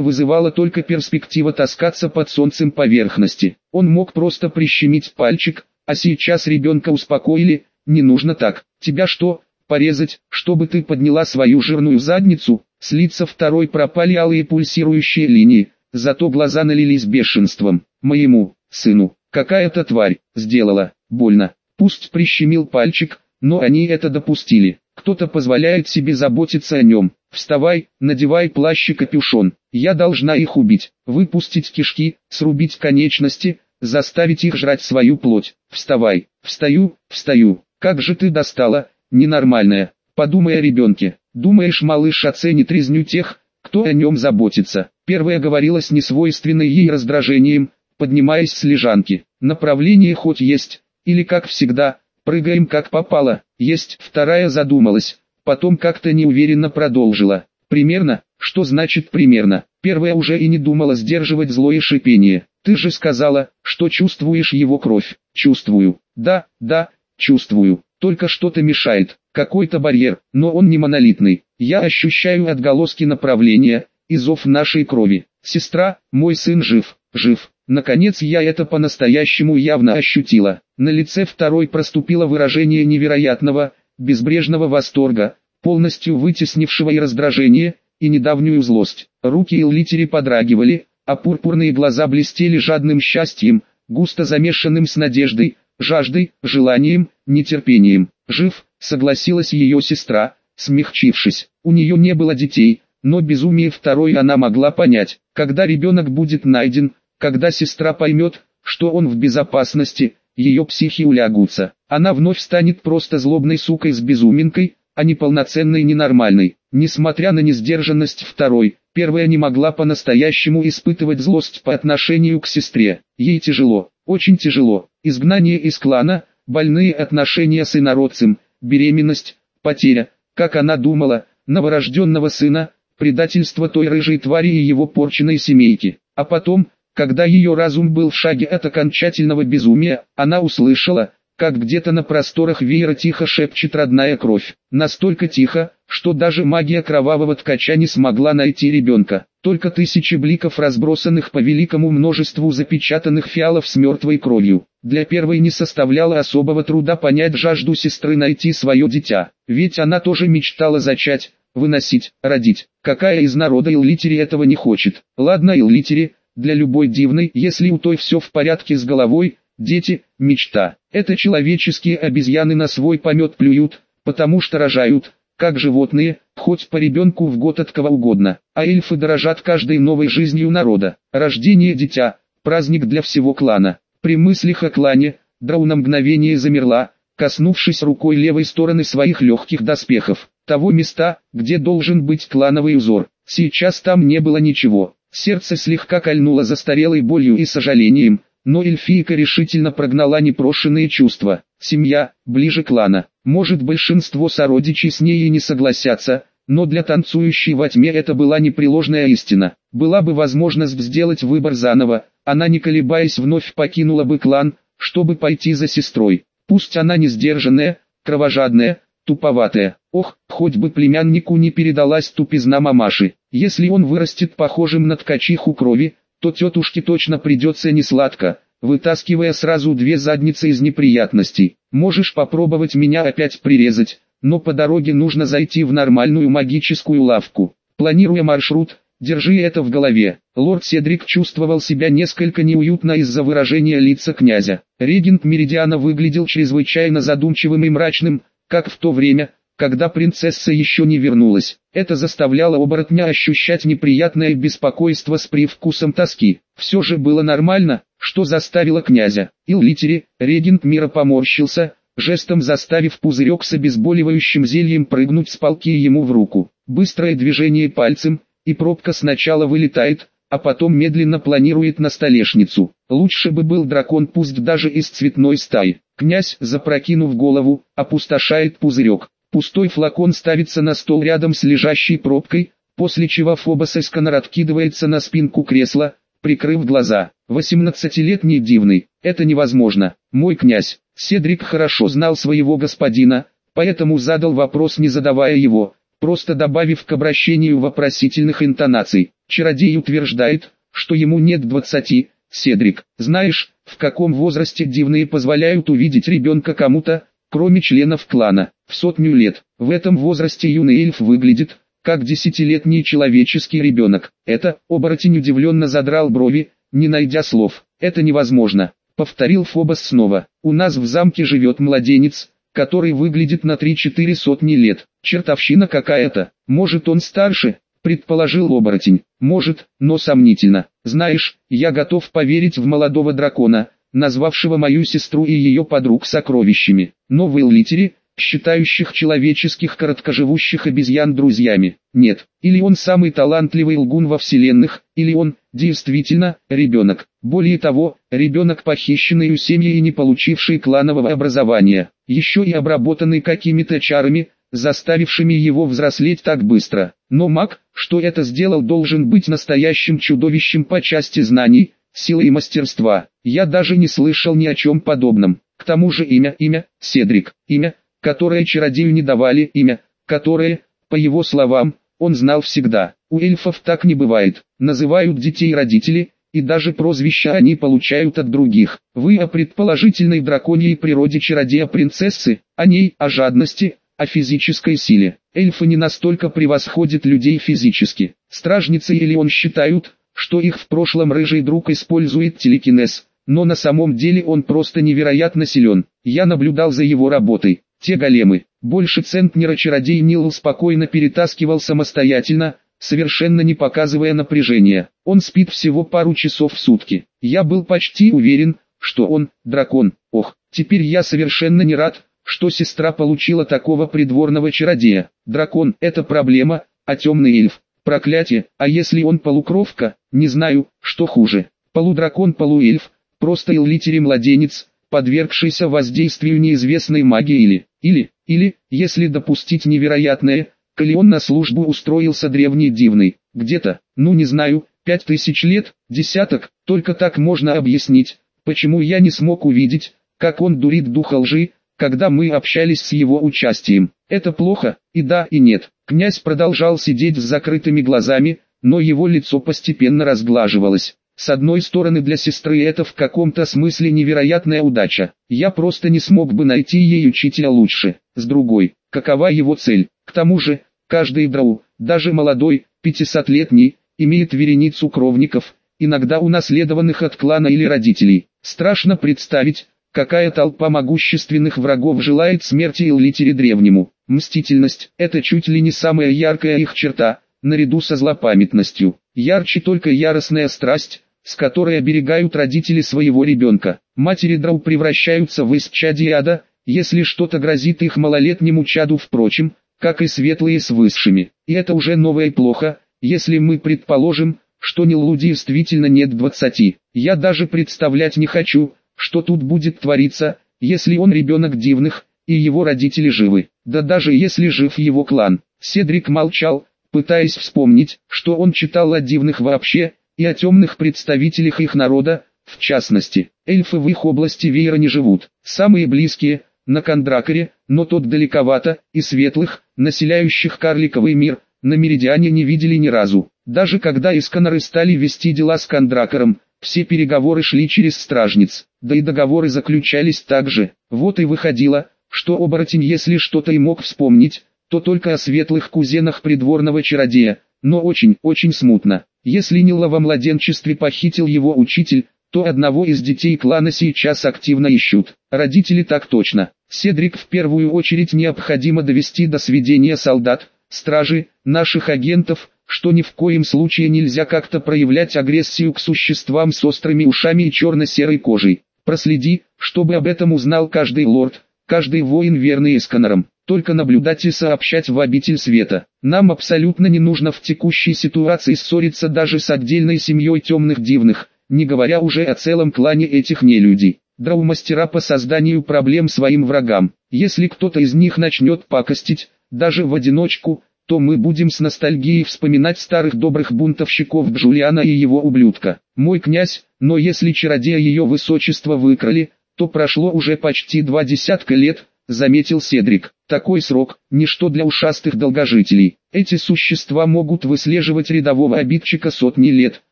вызывала только перспектива таскаться под солнцем поверхности. Он мог просто прищемить пальчик, а сейчас ребенка успокоили, не нужно так. Тебя что, порезать, чтобы ты подняла свою жирную задницу? С лица второй пропали алые пульсирующие линии, зато глаза налились бешенством. Моему, сыну, какая-то тварь, сделала, больно. Пусть прищемил пальчик, но они это допустили. Кто-то позволяет себе заботиться о нем. Вставай, надевай плащ и капюшон. Я должна их убить, выпустить кишки, срубить конечности, заставить их жрать свою плоть. Вставай, встаю, встаю. Как же ты достала, ненормальная. Подумай о ребенке. Думаешь, малыш оценит резню тех, кто о нем заботится. Первая говорила с несвойственной ей раздражением, поднимаясь с лежанки. Направление хоть есть, или как всегда, прыгаем как попало. Есть. Вторая задумалась, потом как-то неуверенно продолжила. Примерно, что значит примерно? Первая уже и не думала сдерживать злое шипение. Ты же сказала, что чувствуешь его кровь. Чувствую. Да, да, чувствую. Только что-то мешает, какой-то барьер, но он не монолитный. Я ощущаю отголоски направления, и зов нашей крови. Сестра, мой сын жив, жив. Наконец я это по-настоящему явно ощутила. На лице второй проступило выражение невероятного, безбрежного восторга, полностью вытеснившего и раздражение, и недавнюю злость. Руки Эллитери подрагивали, а пурпурные глаза блестели жадным счастьем, густо замешанным с надеждой, жаждой, желанием, нетерпением. «Жив», согласилась ее сестра, смягчившись. У нее не было детей, но безумие второй она могла понять. Когда ребенок будет найден, когда сестра поймет, что он в безопасности, ее психи улягутся. Она вновь станет просто злобной сукой с безуминкой, а не полноценной ненормальной. Несмотря на несдержанность второй, первая не могла по-настоящему испытывать злость по отношению к сестре. Ей тяжело, очень тяжело. Изгнание из клана, больные отношения с инородцем, беременность, потеря, как она думала, новорожденного сына, предательство той рыжей твари и его порченной семейки. А потом, когда ее разум был в шаге от окончательного безумия, она услышала, как где-то на просторах веера тихо шепчет родная кровь. Настолько тихо, что даже магия кровавого ткача не смогла найти ребенка. Только тысячи бликов разбросанных по великому множеству запечатанных фиалов с мертвой кровью. Для первой не составляло особого труда понять жажду сестры найти свое дитя. Ведь она тоже мечтала зачать, выносить, родить. Какая из народа Иллитери этого не хочет? Ладно Иллитери, для любой дивной, если у той все в порядке с головой, дети – мечта. Это человеческие обезьяны на свой помет плюют, потому что рожают, как животные, хоть по ребенку в год от кого угодно. А эльфы дорожат каждой новой жизнью народа. Рождение дитя – праздник для всего клана. При мыслях о клане, Драу на мгновение замерла, коснувшись рукой левой стороны своих легких доспехов. Того места, где должен быть клановый узор. Сейчас там не было ничего. Сердце слегка кольнуло застарелой болью и сожалением, но эльфийка решительно прогнала непрошенные чувства. Семья, ближе клана. Может большинство сородичей с ней и не согласятся, но для танцующей во тьме это была непреложная истина. Была бы возможность сделать выбор заново, она не колебаясь вновь покинула бы клан, чтобы пойти за сестрой. Пусть она не сдержанная, кровожадная, туповатая. Ох, хоть бы племяннику не передалась тупизна мамаши. Если он вырастет похожим на ткачиху крови, то тетушке точно придется несладко, вытаскивая сразу две задницы из неприятностей. Можешь попробовать меня опять прирезать, но по дороге нужно зайти в нормальную магическую лавку. Планируя маршрут, держи это в голове. Лорд Седрик чувствовал себя несколько неуютно из-за выражения лица князя. Регент Меридиана выглядел чрезвычайно задумчивым и мрачным, как в то время, когда принцесса еще не вернулась. Это заставляло оборотня ощущать неприятное беспокойство с привкусом тоски. Все же было нормально, что заставило князя. Иллитери, регент мира поморщился, жестом заставив пузырек с обезболивающим зельем прыгнуть с палки ему в руку. Быстрое движение пальцем, и пробка сначала вылетает, а потом медленно планирует на столешницу. Лучше бы был дракон пусть даже из цветной стаи. Князь, запрокинув голову, опустошает пузырек. Пустой флакон ставится на стол рядом с лежащей пробкой, после чего Фобос Эсканер откидывается на спинку кресла, прикрыв глаза. Восемнадцатилетний дивный, это невозможно. Мой князь, Седрик хорошо знал своего господина, поэтому задал вопрос не задавая его, просто добавив к обращению вопросительных интонаций. Чародей утверждает, что ему нет двадцати. Седрик, знаешь, в каком возрасте дивные позволяют увидеть ребенка кому-то, кроме членов клана, в сотню лет. В этом возрасте юный эльф выглядит, как десятилетний человеческий ребенок. Это, оборотень удивленно задрал брови, не найдя слов. Это невозможно. Повторил Фобос снова. У нас в замке живет младенец, который выглядит на 3-4 сотни лет. Чертовщина какая-то. Может он старше, предположил оборотень. Может, но сомнительно. Знаешь, я готов поверить в молодого дракона, назвавшего мою сестру и ее подруг сокровищами. Но в Эллитере, считающих человеческих короткоживущих обезьян друзьями. Нет, или он самый талантливый лгун во вселенных, или он, действительно, ребенок. Более того, ребенок похищенный у семьи и не получивший кланового образования, еще и обработанный какими-то чарами, заставившими его взрослеть так быстро. Но маг, что это сделал должен быть настоящим чудовищем по части знаний, силы и мастерства. Я даже не слышал ни о чем подобном. К тому же имя, имя, Седрик, имя, которое чародею не давали, имя, которое, по его словам, он знал всегда. У эльфов так не бывает. Называют детей родители, и даже прозвища они получают от других. Вы о предположительной драконьей природе чародея принцессы, о ней, о жадности, о физической силе. Эльфы не настолько превосходят людей физически. Стражницы или он считают, что их в прошлом рыжий друг использует телекинез, но на самом деле он просто невероятно силен. Я наблюдал за его работой. Те големы, больше центнера чародей Нил спокойно перетаскивал самостоятельно, совершенно не показывая напряжения. Он спит всего пару часов в сутки. Я был почти уверен, что он, дракон. Ох, теперь я совершенно не рад, что сестра получила такого придворного чародея. Дракон – это проблема, а темный эльф – проклятие, а если он полукровка, не знаю, что хуже. Полудракон-полуэльф, просто Эллитери-младенец, подвергшийся воздействию неизвестной магии или, или, или, если допустить невероятное, коли он на службу устроился древний дивный, где-то, ну не знаю, пять тысяч лет, десяток, только так можно объяснить, почему я не смог увидеть, как он дурит духа лжи, когда мы общались с его участием. Это плохо, и да, и нет. Князь продолжал сидеть с закрытыми глазами, но его лицо постепенно разглаживалось. С одной стороны для сестры это в каком-то смысле невероятная удача. Я просто не смог бы найти ей учителя лучше. С другой, какова его цель? К тому же, каждый драу, даже молодой, 500-летний, имеет вереницу кровников, иногда унаследованных от клана или родителей. Страшно представить, какая толпа могущественных врагов желает смерти Эллитере Древнему. Мстительность – это чуть ли не самая яркая их черта, наряду со злопамятностью. Ярче только яростная страсть, с которой оберегают родители своего ребенка. Матери драу превращаются в исчадие ада, если что-то грозит их малолетнему чаду впрочем, как и светлые с высшими. И это уже новое плохо, если мы предположим, что Нилу действительно нет двадцати. Я даже представлять не хочу, что тут будет твориться, если он ребенок дивных, и его родители живы. Да даже если жив его клан. Седрик молчал, пытаясь вспомнить, что он читал о дивных вообще, и о темных представителях их народа, в частности, эльфы в их области веера не живут. Самые близкие, на Кондракаре, но тот далековато, и светлых, населяющих карликовый мир, на Меридиане не видели ни разу. Даже когда Исканары стали вести дела с Кондракаром, все переговоры шли через стражниц, да и договоры заключались так же. Вот и выходило, что оборотень если что-то и мог вспомнить, то только о светлых кузенах придворного чародея, но очень-очень смутно. Если Нила во младенчестве похитил его учитель, то одного из детей клана сейчас активно ищут. Родители так точно. Седрик в первую очередь необходимо довести до сведения солдат, стражи, наших агентов, что ни в коем случае нельзя как-то проявлять агрессию к существам с острыми ушами и черно-серой кожей. Проследи, чтобы об этом узнал каждый лорд, каждый воин верный Эсканерам только наблюдать и сообщать в обитель света. Нам абсолютно не нужно в текущей ситуации ссориться даже с отдельной семьей темных дивных, не говоря уже о целом клане этих нелюдей. Драу-мастера по созданию проблем своим врагам. Если кто-то из них начнет пакостить, даже в одиночку, то мы будем с ностальгией вспоминать старых добрых бунтовщиков Джулиана и его ублюдка. Мой князь, но если чародея ее высочество выкрали, то прошло уже почти два десятка лет, заметил Седрик. Такой срок – ничто для ушастых долгожителей. Эти существа могут выслеживать рядового обидчика сотни лет,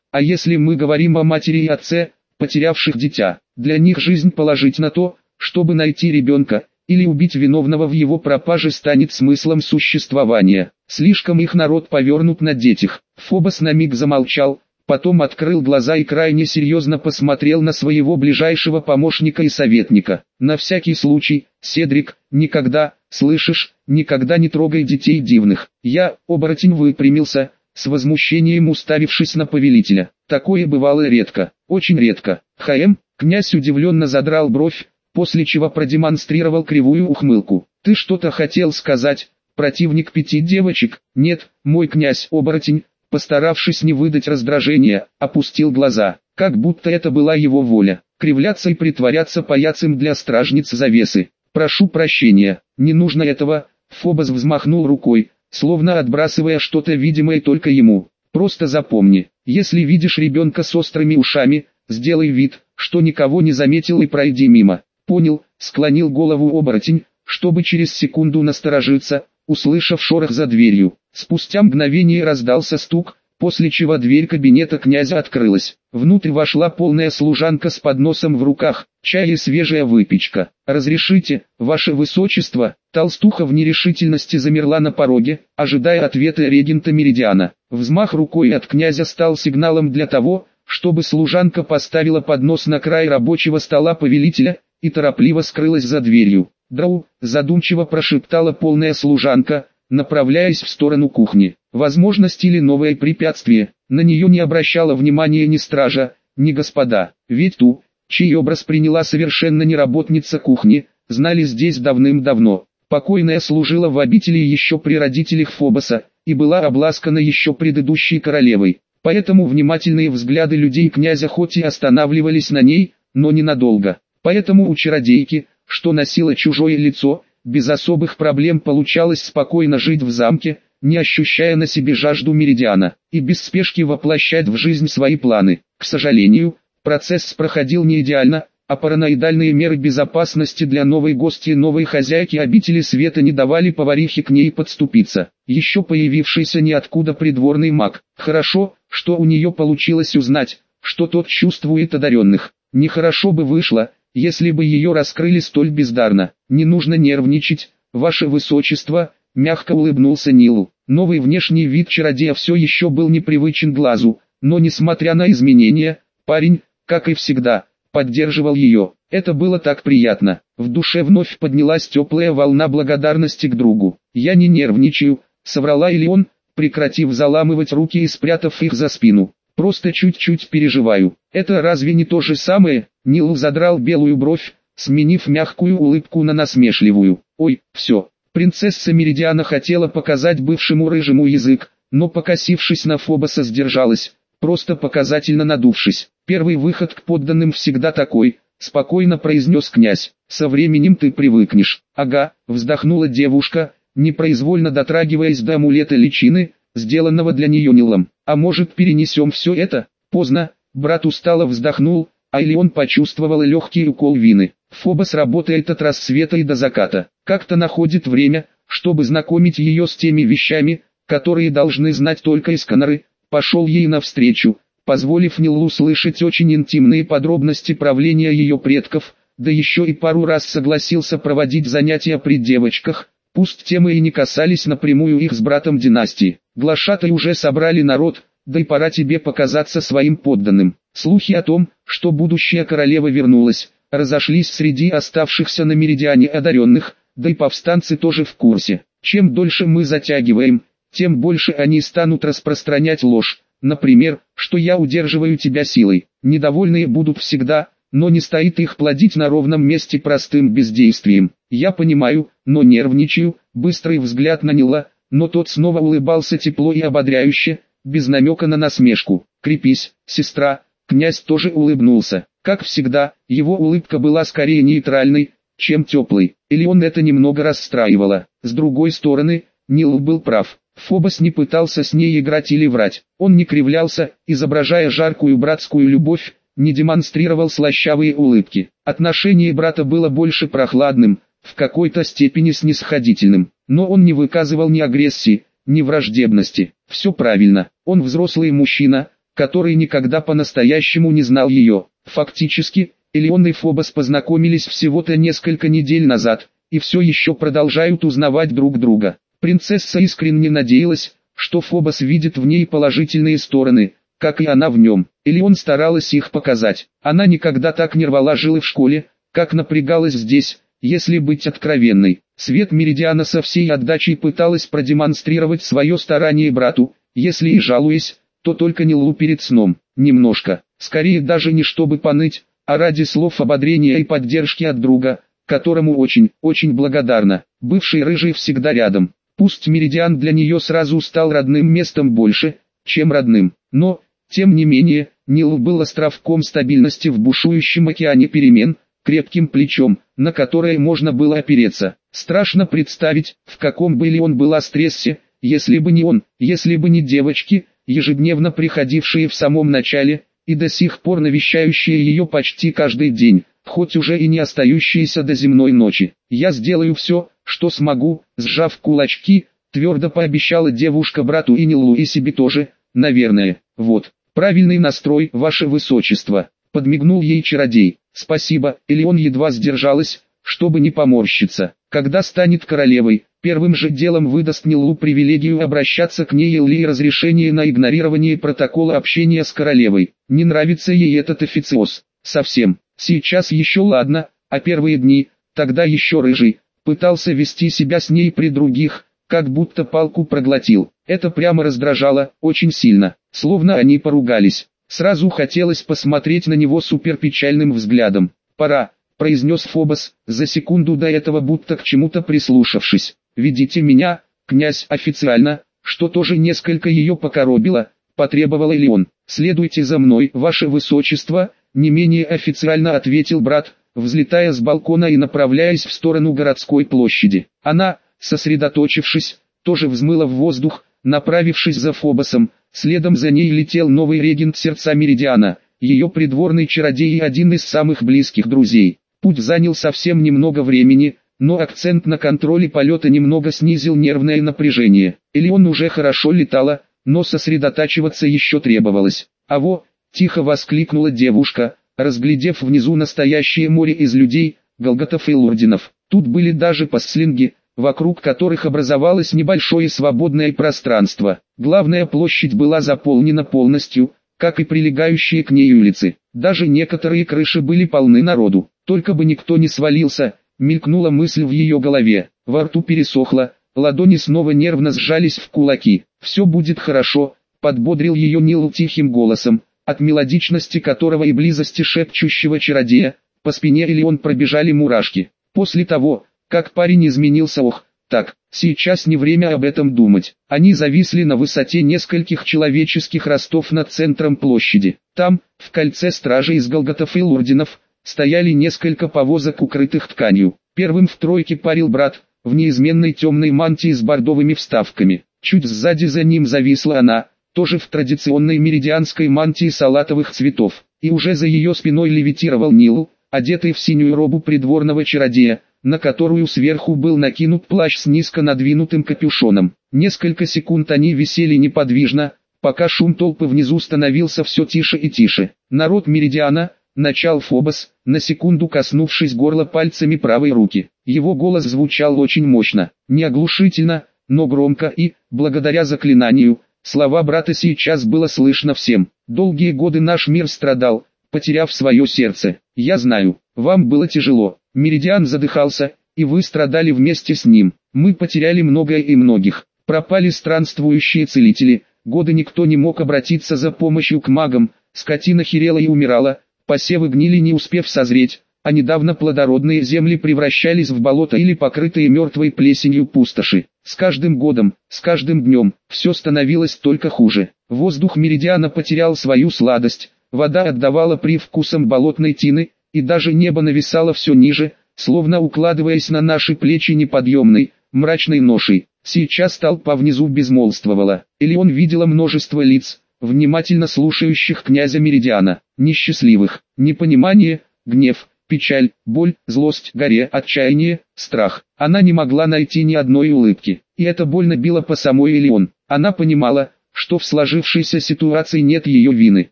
а если мы говорим о матери и отце, потерявших дитя, для них жизнь положить на то, чтобы найти ребенка, или убить виновного в его пропаже станет смыслом существования. Слишком их народ повернут на детях. Фобос на миг замолчал, потом открыл глаза и крайне серьезно посмотрел на своего ближайшего помощника и советника. На всякий случай, Седрик, никогда, слышишь, никогда не трогай детей дивных. Я, оборотень выпрямился, с возмущением уставившись на повелителя. Такое бывало редко, очень редко. Хаем, князь удивленно задрал бровь, после чего продемонстрировал кривую ухмылку. «Ты что-то хотел сказать, противник пяти девочек?» «Нет, мой князь-оборотень», постаравшись не выдать раздражения, опустил глаза, как будто это была его воля. Кривляться и притворяться паяцем для стражниц завесы. «Прошу прощения, не нужно этого», Фобос взмахнул рукой, словно отбрасывая что-то видимое только ему. «Просто запомни, если видишь ребенка с острыми ушами, сделай вид, что никого не заметил и пройди мимо. Понял, склонил голову оборотень, чтобы через секунду насторожиться, услышав шорох за дверью. Спустя мгновение раздался стук, после чего дверь кабинета князя открылась. Внутрь вошла полная служанка с подносом в руках, чай и свежая выпечка. «Разрешите, ваше высочество?» Толстуха в нерешительности замерла на пороге, ожидая ответа регента Меридиана. Взмах рукой от князя стал сигналом для того, чтобы служанка поставила поднос на край рабочего стола повелителя, и торопливо скрылась за дверью. «Драу», задумчиво прошептала полная служанка, направляясь в сторону кухни. Возможность или новое препятствие, на нее не обращала внимания ни стража, ни господа, ведь ту, чей образ приняла совершенно не работница кухни, знали здесь давным-давно. Покойная служила в обители еще при родителях Фобоса, и была обласкана еще предыдущей королевой. Поэтому внимательные взгляды людей князя хоть и останавливались на ней, но ненадолго. Поэтому у чародейки, что носила чужое лицо, без особых проблем получалось спокойно жить в замке, не ощущая на себе жажду меридиана, и без спешки воплощать в жизнь свои планы. К сожалению, процесс проходил не идеально, а параноидальные меры безопасности для новой гости и новой хозяйки обители света не давали поварихе к ней подступиться. Еще появившийся ниоткуда придворный маг. Хорошо, что у нее получилось узнать, что тот чувствует одаренных. Нехорошо бы вышло, если бы ее раскрыли столь бездарно. Не нужно нервничать, ваше высочество, мягко улыбнулся Нилу. Новый внешний вид чародея все еще был непривычен глазу, но несмотря на изменения, парень, как и всегда, поддерживал ее. Это было так приятно. В душе вновь поднялась теплая волна благодарности к другу. «Я не нервничаю», — соврала или он, прекратив заламывать руки и спрятав их за спину. «Просто чуть-чуть переживаю. Это разве не то же самое?» Нил задрал белую бровь, сменив мягкую улыбку на насмешливую. «Ой, все». Принцесса Меридиана хотела показать бывшему рыжему язык, но покосившись на Фобоса сдержалась, просто показательно надувшись. Первый выход к подданным всегда такой, спокойно произнес князь. Со временем ты привыкнешь. Ага, вздохнула девушка, непроизвольно дотрагиваясь до амулета личины, сделанного для нее Нилом. А может перенесем все это? Поздно, брат устало вздохнул, а или он почувствовал легкий укол вины. Фобос работает от рассвета и до заката. Как-то находит время, чтобы знакомить ее с теми вещами, которые должны знать только Исканары. Пошел ей навстречу, позволив Нилу слышать очень интимные подробности правления ее предков, да еще и пару раз согласился проводить занятия при девочках, пусть темы и не касались напрямую их с братом династии. Глашатай уже собрали народ, да и пора тебе показаться своим подданным. Слухи о том, что будущая королева вернулась, разошлись среди оставшихся на меридиане одаренных, да и повстанцы тоже в курсе. Чем дольше мы затягиваем, тем больше они станут распространять ложь. Например, что я удерживаю тебя силой. Недовольные будут всегда, но не стоит их плодить на ровном месте простым бездействием. Я понимаю, но нервничаю, быстрый взгляд на Нила, но тот снова улыбался тепло и ободряюще, без намека на насмешку. «Крепись, сестра!» Князь тоже улыбнулся. Как всегда, его улыбка была скорее нейтральной, чем теплый. Или он это немного расстраивало. С другой стороны, Нил был прав. Фобос не пытался с ней играть или врать. Он не кривлялся, изображая жаркую братскую любовь, не демонстрировал слащавые улыбки. Отношение брата было больше прохладным, в какой-то степени снисходительным, но он не выказывал ни агрессии, ни враждебности. Все правильно, он взрослый мужчина, который никогда по-настоящему не знал ее. Фактически, Элеон и Фобос познакомились всего-то несколько недель назад, и все еще продолжают узнавать друг друга. Принцесса искренне надеялась, что Фобос видит в ней положительные стороны, как и она в нем. Элеон старалась их показать. Она никогда так не рвала жилы в школе, как напрягалась здесь, если быть откровенной. Свет Меридиана со всей отдачей пыталась продемонстрировать свое старание брату, если и жалуясь, то только не лу перед сном, немножко, скорее даже не чтобы поныть, а ради слов ободрения и поддержки от друга, которому очень, очень благодарна. Бывший рыжий всегда рядом. Пусть Меридиан для нее сразу стал родным местом больше, чем родным, но, тем не менее, Нил был островком стабильности в бушующем океане перемен, крепким плечом, на которое можно было опереться. Страшно представить, в каком бы ли он была стрессе, если бы не он, если бы не девочки, ежедневно приходившие в самом начале, и до сих пор навещающие ее почти каждый день, хоть уже и не остающиеся до земной ночи. «Я сделаю все, что смогу», сжав кулачки, твердо пообещала девушка брату и Нилу и себе тоже, наверное. «Вот, правильный настрой, ваше высочество», подмигнул ей чародей. «Спасибо», или он едва сдержалась, чтобы не поморщиться. Когда станет королевой, первым же делом выдаст Нилу привилегию обращаться к ней или разрешение на игнорирование протокола общения с королевой. Не нравится ей этот официоз. Совсем. Сейчас еще ладно, а первые дни, тогда еще рыжий, пытался вести себя с ней при других, как будто палку проглотил. Это прямо раздражало, очень сильно, словно они поругались. Сразу хотелось посмотреть на него суперпечальным взглядом. «Пора», — произнес Фобос, за секунду до этого будто к чему-то прислушавшись. «Ведите меня, князь, официально», что тоже несколько ее покоробило, потребовал ли он. «Следуйте за мной, ваше высочество», не менее официально ответил брат, взлетая с балкона и направляясь в сторону городской площади. Она, сосредоточившись, тоже взмыла в воздух, направившись за Фобосом, следом за ней летел новый регент сердца Меридиана, ее придворный чародей и один из самых близких друзей. Путь занял совсем немного времени, но акцент на контроле полета немного снизил нервное напряжение. Или он уже хорошо летала, но сосредотачиваться еще требовалось. А во, тихо воскликнула девушка, разглядев внизу настоящее море из людей, голготов и лординов. Тут были даже пасслинги, вокруг которых образовалось небольшое свободное пространство. Главная площадь была заполнена полностью, как и прилегающие к ней улицы. Даже некоторые крыши были полны народу. Только бы никто не свалился, мелькнула мысль в ее голове. Во рту пересохло, ладони снова нервно сжались в кулаки. «Все будет хорошо», — подбодрил ее Нил тихим голосом, от мелодичности которого и близости шепчущего чародея, по спине или он пробежали мурашки. После того, как парень изменился ох, так, сейчас не время об этом думать. Они зависли на высоте нескольких человеческих ростов над центром площади. Там, в кольце стражи из Голготов и Лурдинов, стояли несколько повозок, укрытых тканью. Первым в тройке парил брат, в неизменной темной мантии с бордовыми вставками. Чуть сзади за ним зависла она, тоже в традиционной меридианской мантии салатовых цветов. И уже за ее спиной левитировал Нил, одетый в синюю робу придворного чародея, на которую сверху был накинут плащ с низко надвинутым капюшоном. Несколько секунд они висели неподвижно, пока шум толпы внизу становился все тише и тише. Народ Меридиана, начал Фобос, на секунду коснувшись горла пальцами правой руки. Его голос звучал очень мощно, не оглушительно, но громко и, благодаря заклинанию, слова брата сейчас было слышно всем. Долгие годы наш мир страдал, потеряв свое сердце. Я знаю, вам было тяжело, Меридиан задыхался, и вы страдали вместе с ним. Мы потеряли многое и многих. Пропали странствующие целители, годы никто не мог обратиться за помощью к магам, скотина херела и умирала, посевы гнили не успев созреть, а недавно плодородные земли превращались в болото или покрытые мертвой плесенью пустоши. С каждым годом, с каждым днем, все становилось только хуже. Воздух Меридиана потерял свою сладость, вода отдавала привкусом болотной тины, и даже небо нависало все ниже, словно укладываясь на наши плечи неподъемной, мрачной ношей. Сейчас толпа внизу безмолвствовала, или он видела множество лиц, внимательно слушающих князя Меридиана, несчастливых, непонимание, гнев, печаль, боль, злость, горе, отчаяние, страх. Она не могла найти ни одной улыбки, и это больно било по самой Элеон. Она понимала, что в сложившейся ситуации нет ее вины.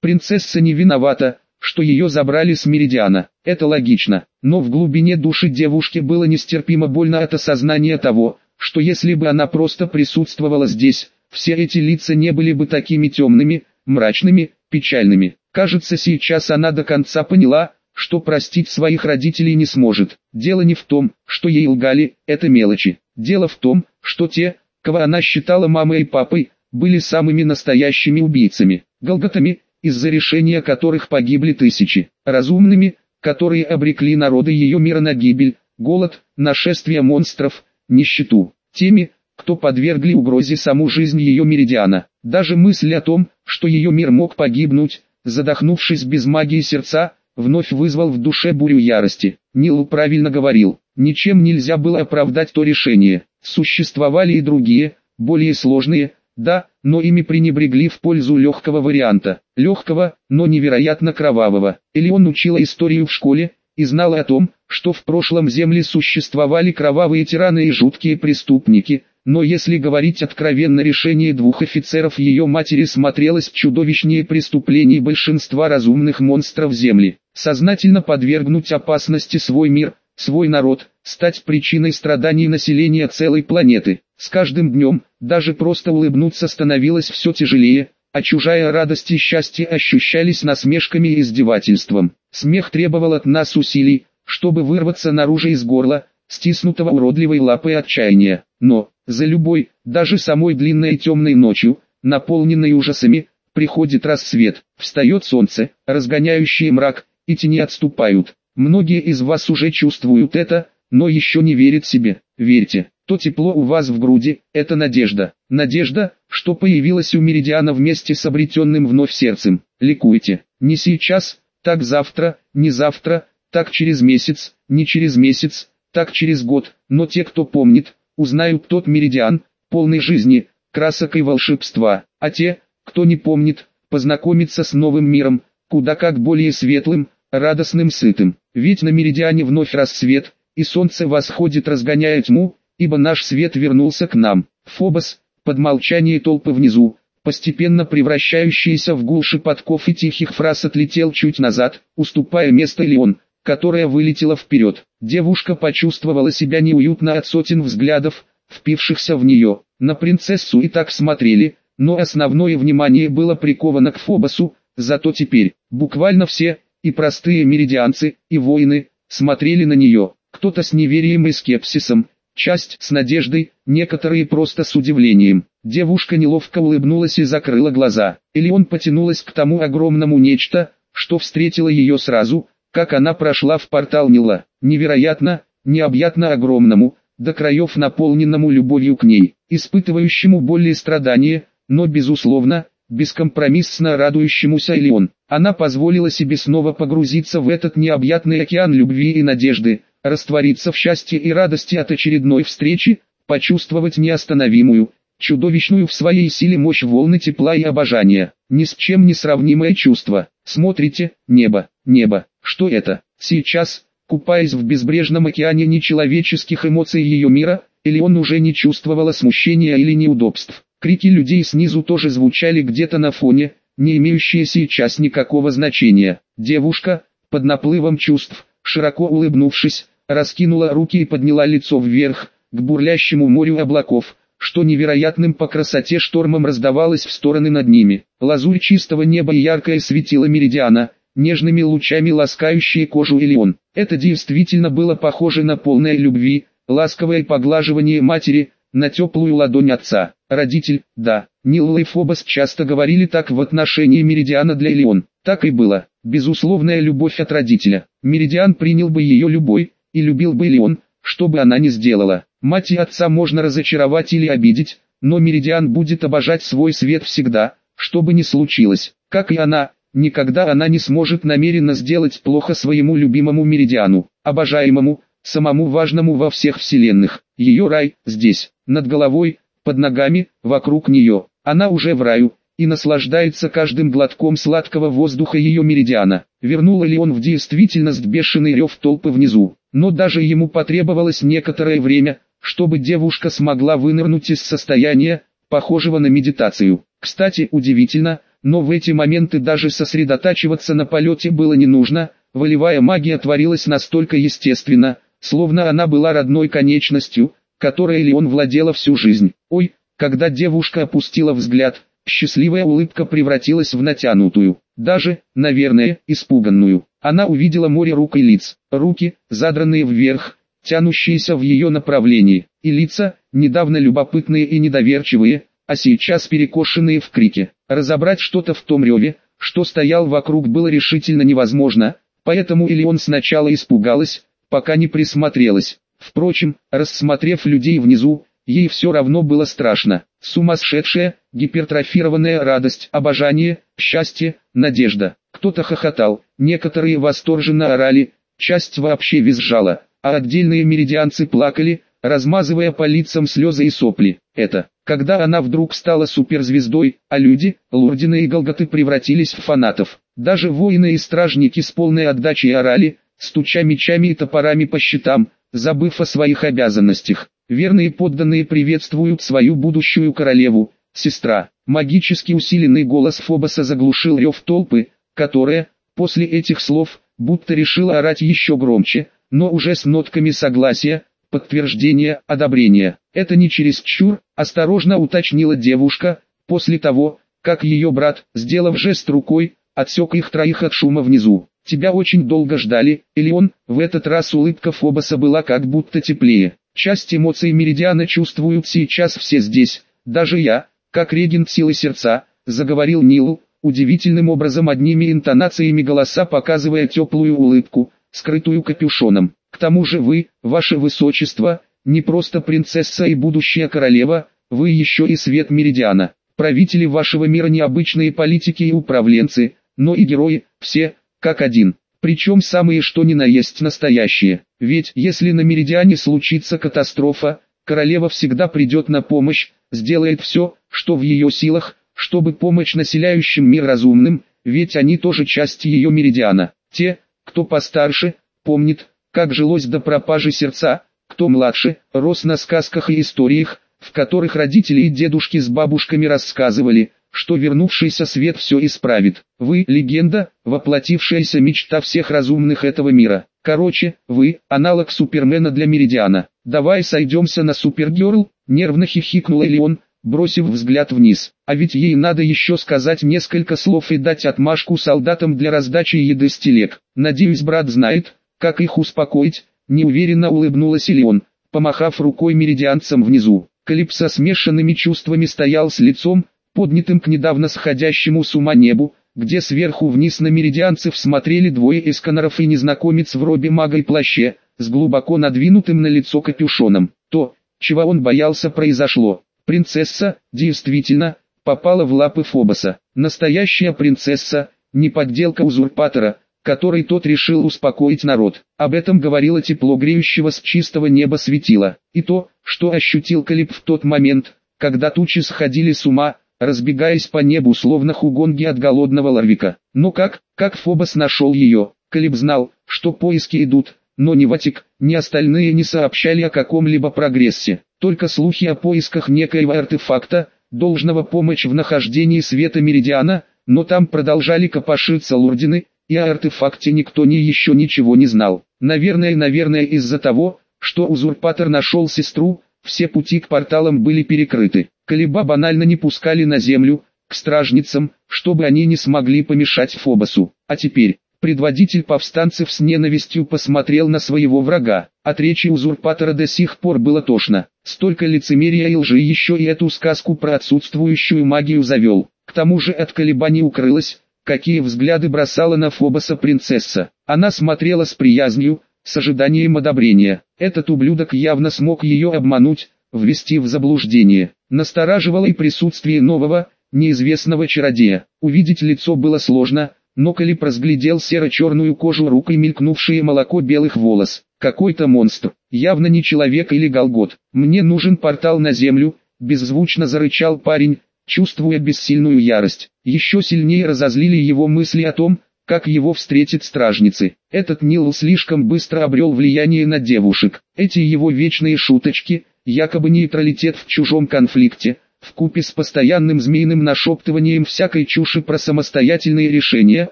Принцесса не виновата, что ее забрали с Меридиана. Это логично, но в глубине души девушки было нестерпимо больно от осознания того, что если бы она просто присутствовала здесь, все эти лица не были бы такими темными, мрачными, печальными. Кажется сейчас она до конца поняла, что простить своих родителей не сможет. Дело не в том, что ей лгали, это мелочи. Дело в том, что те, кого она считала мамой и папой, были самыми настоящими убийцами, голготами, из-за решения которых погибли тысячи, разумными, которые обрекли народы ее мира на гибель, голод, нашествие монстров, нищету, теми, кто подвергли угрозе саму жизнь ее меридиана. Даже мысль о том, что ее мир мог погибнуть, задохнувшись без магии сердца, вновь вызвал в душе бурю ярости. Нил правильно говорил, ничем нельзя было оправдать то решение. Существовали и другие, более сложные, да, но ими пренебрегли в пользу легкого варианта. Легкого, но невероятно кровавого. Или он учила историю в школе, и знала о том, что в прошлом земле существовали кровавые тираны и жуткие преступники, но если говорить откровенно решение двух офицеров ее матери смотрелось чудовищнее преступлений большинства разумных монстров Земли, сознательно подвергнуть опасности свой мир, свой народ, стать причиной страданий населения целой планеты. С каждым днем, даже просто улыбнуться становилось все тяжелее, а чужая радость и счастье ощущались насмешками и издевательством. Смех требовал от нас усилий, чтобы вырваться наружу из горла, стиснутого уродливой лапой отчаяния. Но, за любой, даже самой длинной темной ночью, наполненной ужасами, приходит рассвет, встает солнце, разгоняющее мрак, и тени отступают. Многие из вас уже чувствуют это, но еще не верят себе. Верьте, то тепло у вас в груди, это надежда. Надежда, что появилась у Меридиана вместе с обретенным вновь сердцем. Ликуйте, не сейчас, так завтра, не завтра, так через месяц, не через месяц, так через год, но те, кто помнит, узнают тот меридиан, полный жизни, красок и волшебства, а те, кто не помнит, познакомятся с новым миром, куда как более светлым, радостным сытым. Ведь на меридиане вновь рассвет, и солнце восходит разгоняя тьму, ибо наш свет вернулся к нам. Фобос, под молчание толпы внизу, постепенно превращающийся в гул шепотков и тихих фраз отлетел чуть назад, уступая место Леон, которая вылетела вперед. Девушка почувствовала себя неуютно от сотен взглядов, впившихся в нее. На принцессу и так смотрели, но основное внимание было приковано к Фобосу, зато теперь, буквально все, и простые меридианцы, и воины, смотрели на нее, кто-то с неверием и скепсисом, часть с надеждой, некоторые просто с удивлением. Девушка неловко улыбнулась и закрыла глаза, или он потянулась к тому огромному нечто, что встретило ее сразу, как она прошла в портал Нила, невероятно, необъятно огромному, до краев наполненному любовью к ней, испытывающему боль и страдания, но безусловно, бескомпромиссно радующемуся Элеон. Она позволила себе снова погрузиться в этот необъятный океан любви и надежды, раствориться в счастье и радости от очередной встречи, почувствовать неостановимую, чудовищную в своей силе мощь волны тепла и обожания, ни с чем не сравнимое чувство. Смотрите, небо, небо, что это? Сейчас, купаясь в безбрежном океане нечеловеческих эмоций ее мира, или он уже не чувствовала смущения или неудобств. Крики людей снизу тоже звучали где-то на фоне, не имеющие сейчас никакого значения. Девушка, под наплывом чувств, широко улыбнувшись, раскинула руки и подняла лицо вверх, к бурлящему морю облаков, что невероятным по красоте штормом раздавалось в стороны над ними. Лазурь чистого неба и яркое светило меридиана, нежными лучами ласкающие кожу Элеон. Это действительно было похоже на полное любви, ласковое поглаживание матери, на теплую ладонь отца. Родитель, да, Нилла и Фобос часто говорили так в отношении Меридиана для Элеон. Так и было. Безусловная любовь от родителя. Меридиан принял бы ее любой, и любил бы Элеон, что бы она ни сделала. Мать и отца можно разочаровать или обидеть, но Меридиан будет обожать свой свет всегда, что бы ни случилось. Как и она, никогда она не сможет намеренно сделать плохо своему любимому Меридиану, обожаемому, самому важному во всех вселенных. Ее рай здесь, над головой, под ногами, вокруг нее. Она уже в раю, и наслаждается каждым глотком сладкого воздуха ее меридиана. Вернула ли он в действительность бешеный рев толпы внизу? Но даже ему потребовалось некоторое время, чтобы девушка смогла вынырнуть из состояния, похожего на медитацию. Кстати, удивительно, но в эти моменты даже сосредотачиваться на полете было не нужно, волевая магия творилась настолько естественно, словно она была родной конечностью, которой Леон владела всю жизнь. Ой, когда девушка опустила взгляд, счастливая улыбка превратилась в натянутую, даже, наверное, испуганную. Она увидела море рук и лиц, руки, задранные вверх, тянущиеся в ее направлении, и лица, недавно любопытные и недоверчивые, а сейчас перекошенные в крике. Разобрать что-то в том реве, что стоял вокруг было решительно невозможно, поэтому или он сначала испугалась, пока не присмотрелась. Впрочем, рассмотрев людей внизу, ей все равно было страшно. Сумасшедшая, гипертрофированная радость, обожание, счастье, надежда. Кто-то хохотал, некоторые восторженно орали, часть вообще визжала, а отдельные меридианцы плакали, размазывая по лицам слезы и сопли. Это, когда она вдруг стала суперзвездой, а люди, Лурдины и Голготы превратились в фанатов. Даже воины и стражники с полной отдачей орали, стуча мечами и топорами по щитам, забыв о своих обязанностях. Верные подданные приветствуют свою будущую королеву, сестра. Магически усиленный голос Фобоса заглушил рев толпы, которая, после этих слов, будто решила орать еще громче, но уже с нотками согласия, подтверждения, одобрения. Это не чересчур, осторожно уточнила девушка, после того, как ее брат, сделав жест рукой, отсек их троих от шума внизу. Тебя очень долго ждали, или он, в этот раз улыбка Фобоса была как будто теплее. Часть эмоций Меридиана чувствуют сейчас все здесь, даже я, как регент силы сердца, заговорил Нил, удивительным образом одними интонациями голоса показывая теплую улыбку, скрытую капюшоном. К тому же вы, ваше высочество, не просто принцесса и будущая королева, вы еще и свет Меридиана. Правители вашего мира необычные политики и управленцы, но и герои, все, как один. Причем самые что ни на есть настоящие. Ведь если на Меридиане случится катастрофа, королева всегда придет на помощь, сделает все, что в ее силах, чтобы помочь населяющим мир разумным, ведь они тоже часть ее Меридиана. Те, кто постарше, помнит, как жилось до пропажи сердца, кто младше, рос на сказках и историях, в которых родители и дедушки с бабушками рассказывали, что вернувшийся свет все исправит. Вы – легенда, воплотившаяся мечта всех разумных этого мира. Короче, вы – аналог Супермена для Меридиана. Давай сойдемся на Супергерл, нервно хихикнула Элеон, бросив взгляд вниз. А ведь ей надо еще сказать несколько слов и дать отмашку солдатам для раздачи еды с телег. Надеюсь брат знает, как их успокоить, неуверенно улыбнулась Элеон, помахав рукой меридианцам внизу. Калип со смешанными чувствами стоял с лицом, поднятым к недавно сходящему с ума небу, где сверху вниз на меридианцев смотрели двое эсканеров и незнакомец в робе мага и плаще, с глубоко надвинутым на лицо капюшоном. То, чего он боялся произошло. Принцесса, действительно, попала в лапы Фобоса. Настоящая принцесса, не подделка узурпатора, который тот решил успокоить народ. Об этом говорило тепло греющего с чистого неба светила. И то, что ощутил Калиб в тот момент, когда тучи сходили с ума, разбегаясь по небу словно хугонги от голодного ларвика. Но как, как Фобос нашел ее, Калиб знал, что поиски идут, но ни Ватик, ни остальные не сообщали о каком-либо прогрессе. Только слухи о поисках некоего артефакта, должного помочь в нахождении света Меридиана, но там продолжали копошиться лурдины, и о артефакте никто не еще ничего не знал. Наверное, наверное из-за того, что узурпатор нашел сестру, все пути к порталам были перекрыты. Колеба банально не пускали на землю, к стражницам, чтобы они не смогли помешать Фобосу. А теперь, предводитель повстанцев с ненавистью посмотрел на своего врага. От речи узурпатора до сих пор было тошно. Столько лицемерия и лжи еще и эту сказку про отсутствующую магию завел. К тому же от колебаний укрылась, какие взгляды бросала на Фобоса принцесса. Она смотрела с приязнью, с ожиданием одобрения. Этот ублюдок явно смог ее обмануть, ввести в заблуждение. Настораживало и присутствие нового, неизвестного чародея. Увидеть лицо было сложно, но Калип разглядел серо-черную кожу рук и мелькнувшее молоко белых волос. Какой-то монстр, явно не человек или голгот. Мне нужен портал на землю, беззвучно зарычал парень, чувствуя бессильную ярость. Еще сильнее разозлили его мысли о том, как его встретят стражницы. Этот Нил слишком быстро обрел влияние на девушек. Эти его вечные шуточки, якобы нейтралитет в чужом конфликте, в купе с постоянным змеиным нашептыванием всякой чуши про самостоятельные решения,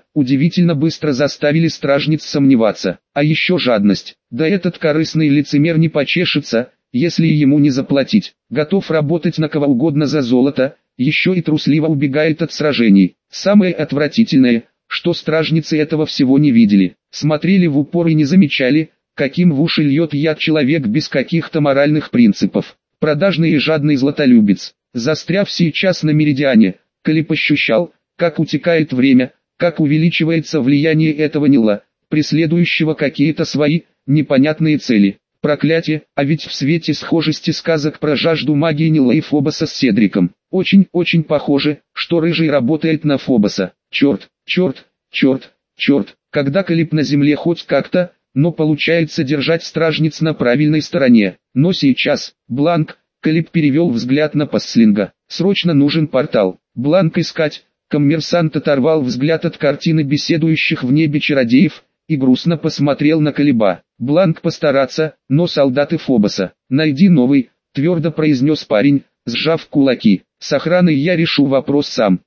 удивительно быстро заставили стражниц сомневаться. А еще жадность. Да этот корыстный лицемер не почешется, если ему не заплатить. Готов работать на кого угодно за золото, еще и трусливо убегает от сражений. Самое отвратительное, что стражницы этого всего не видели, смотрели в упор и не замечали, каким в уши льет яд человек без каких-то моральных принципов. Продажный и жадный златолюбец, застряв сейчас на меридиане, Калип ощущал, как утекает время, как увеличивается влияние этого Нила, преследующего какие-то свои, непонятные цели. Проклятие, а ведь в свете схожести сказок про жажду магии Нила и Фобоса с Седриком, очень-очень похоже, что Рыжий работает на Фобоса. Черт, черт, черт, черт, когда Калип на земле хоть как-то, но получается держать стражниц на правильной стороне. Но сейчас, Бланк, Калип перевел взгляд на Пасслинга. Срочно нужен портал. Бланк искать. Коммерсант оторвал взгляд от картины беседующих в небе чародеев, и грустно посмотрел на Калиба. Бланк постараться, но солдаты Фобоса. Найди новый, твердо произнес парень, сжав кулаки. С охраной я решу вопрос сам.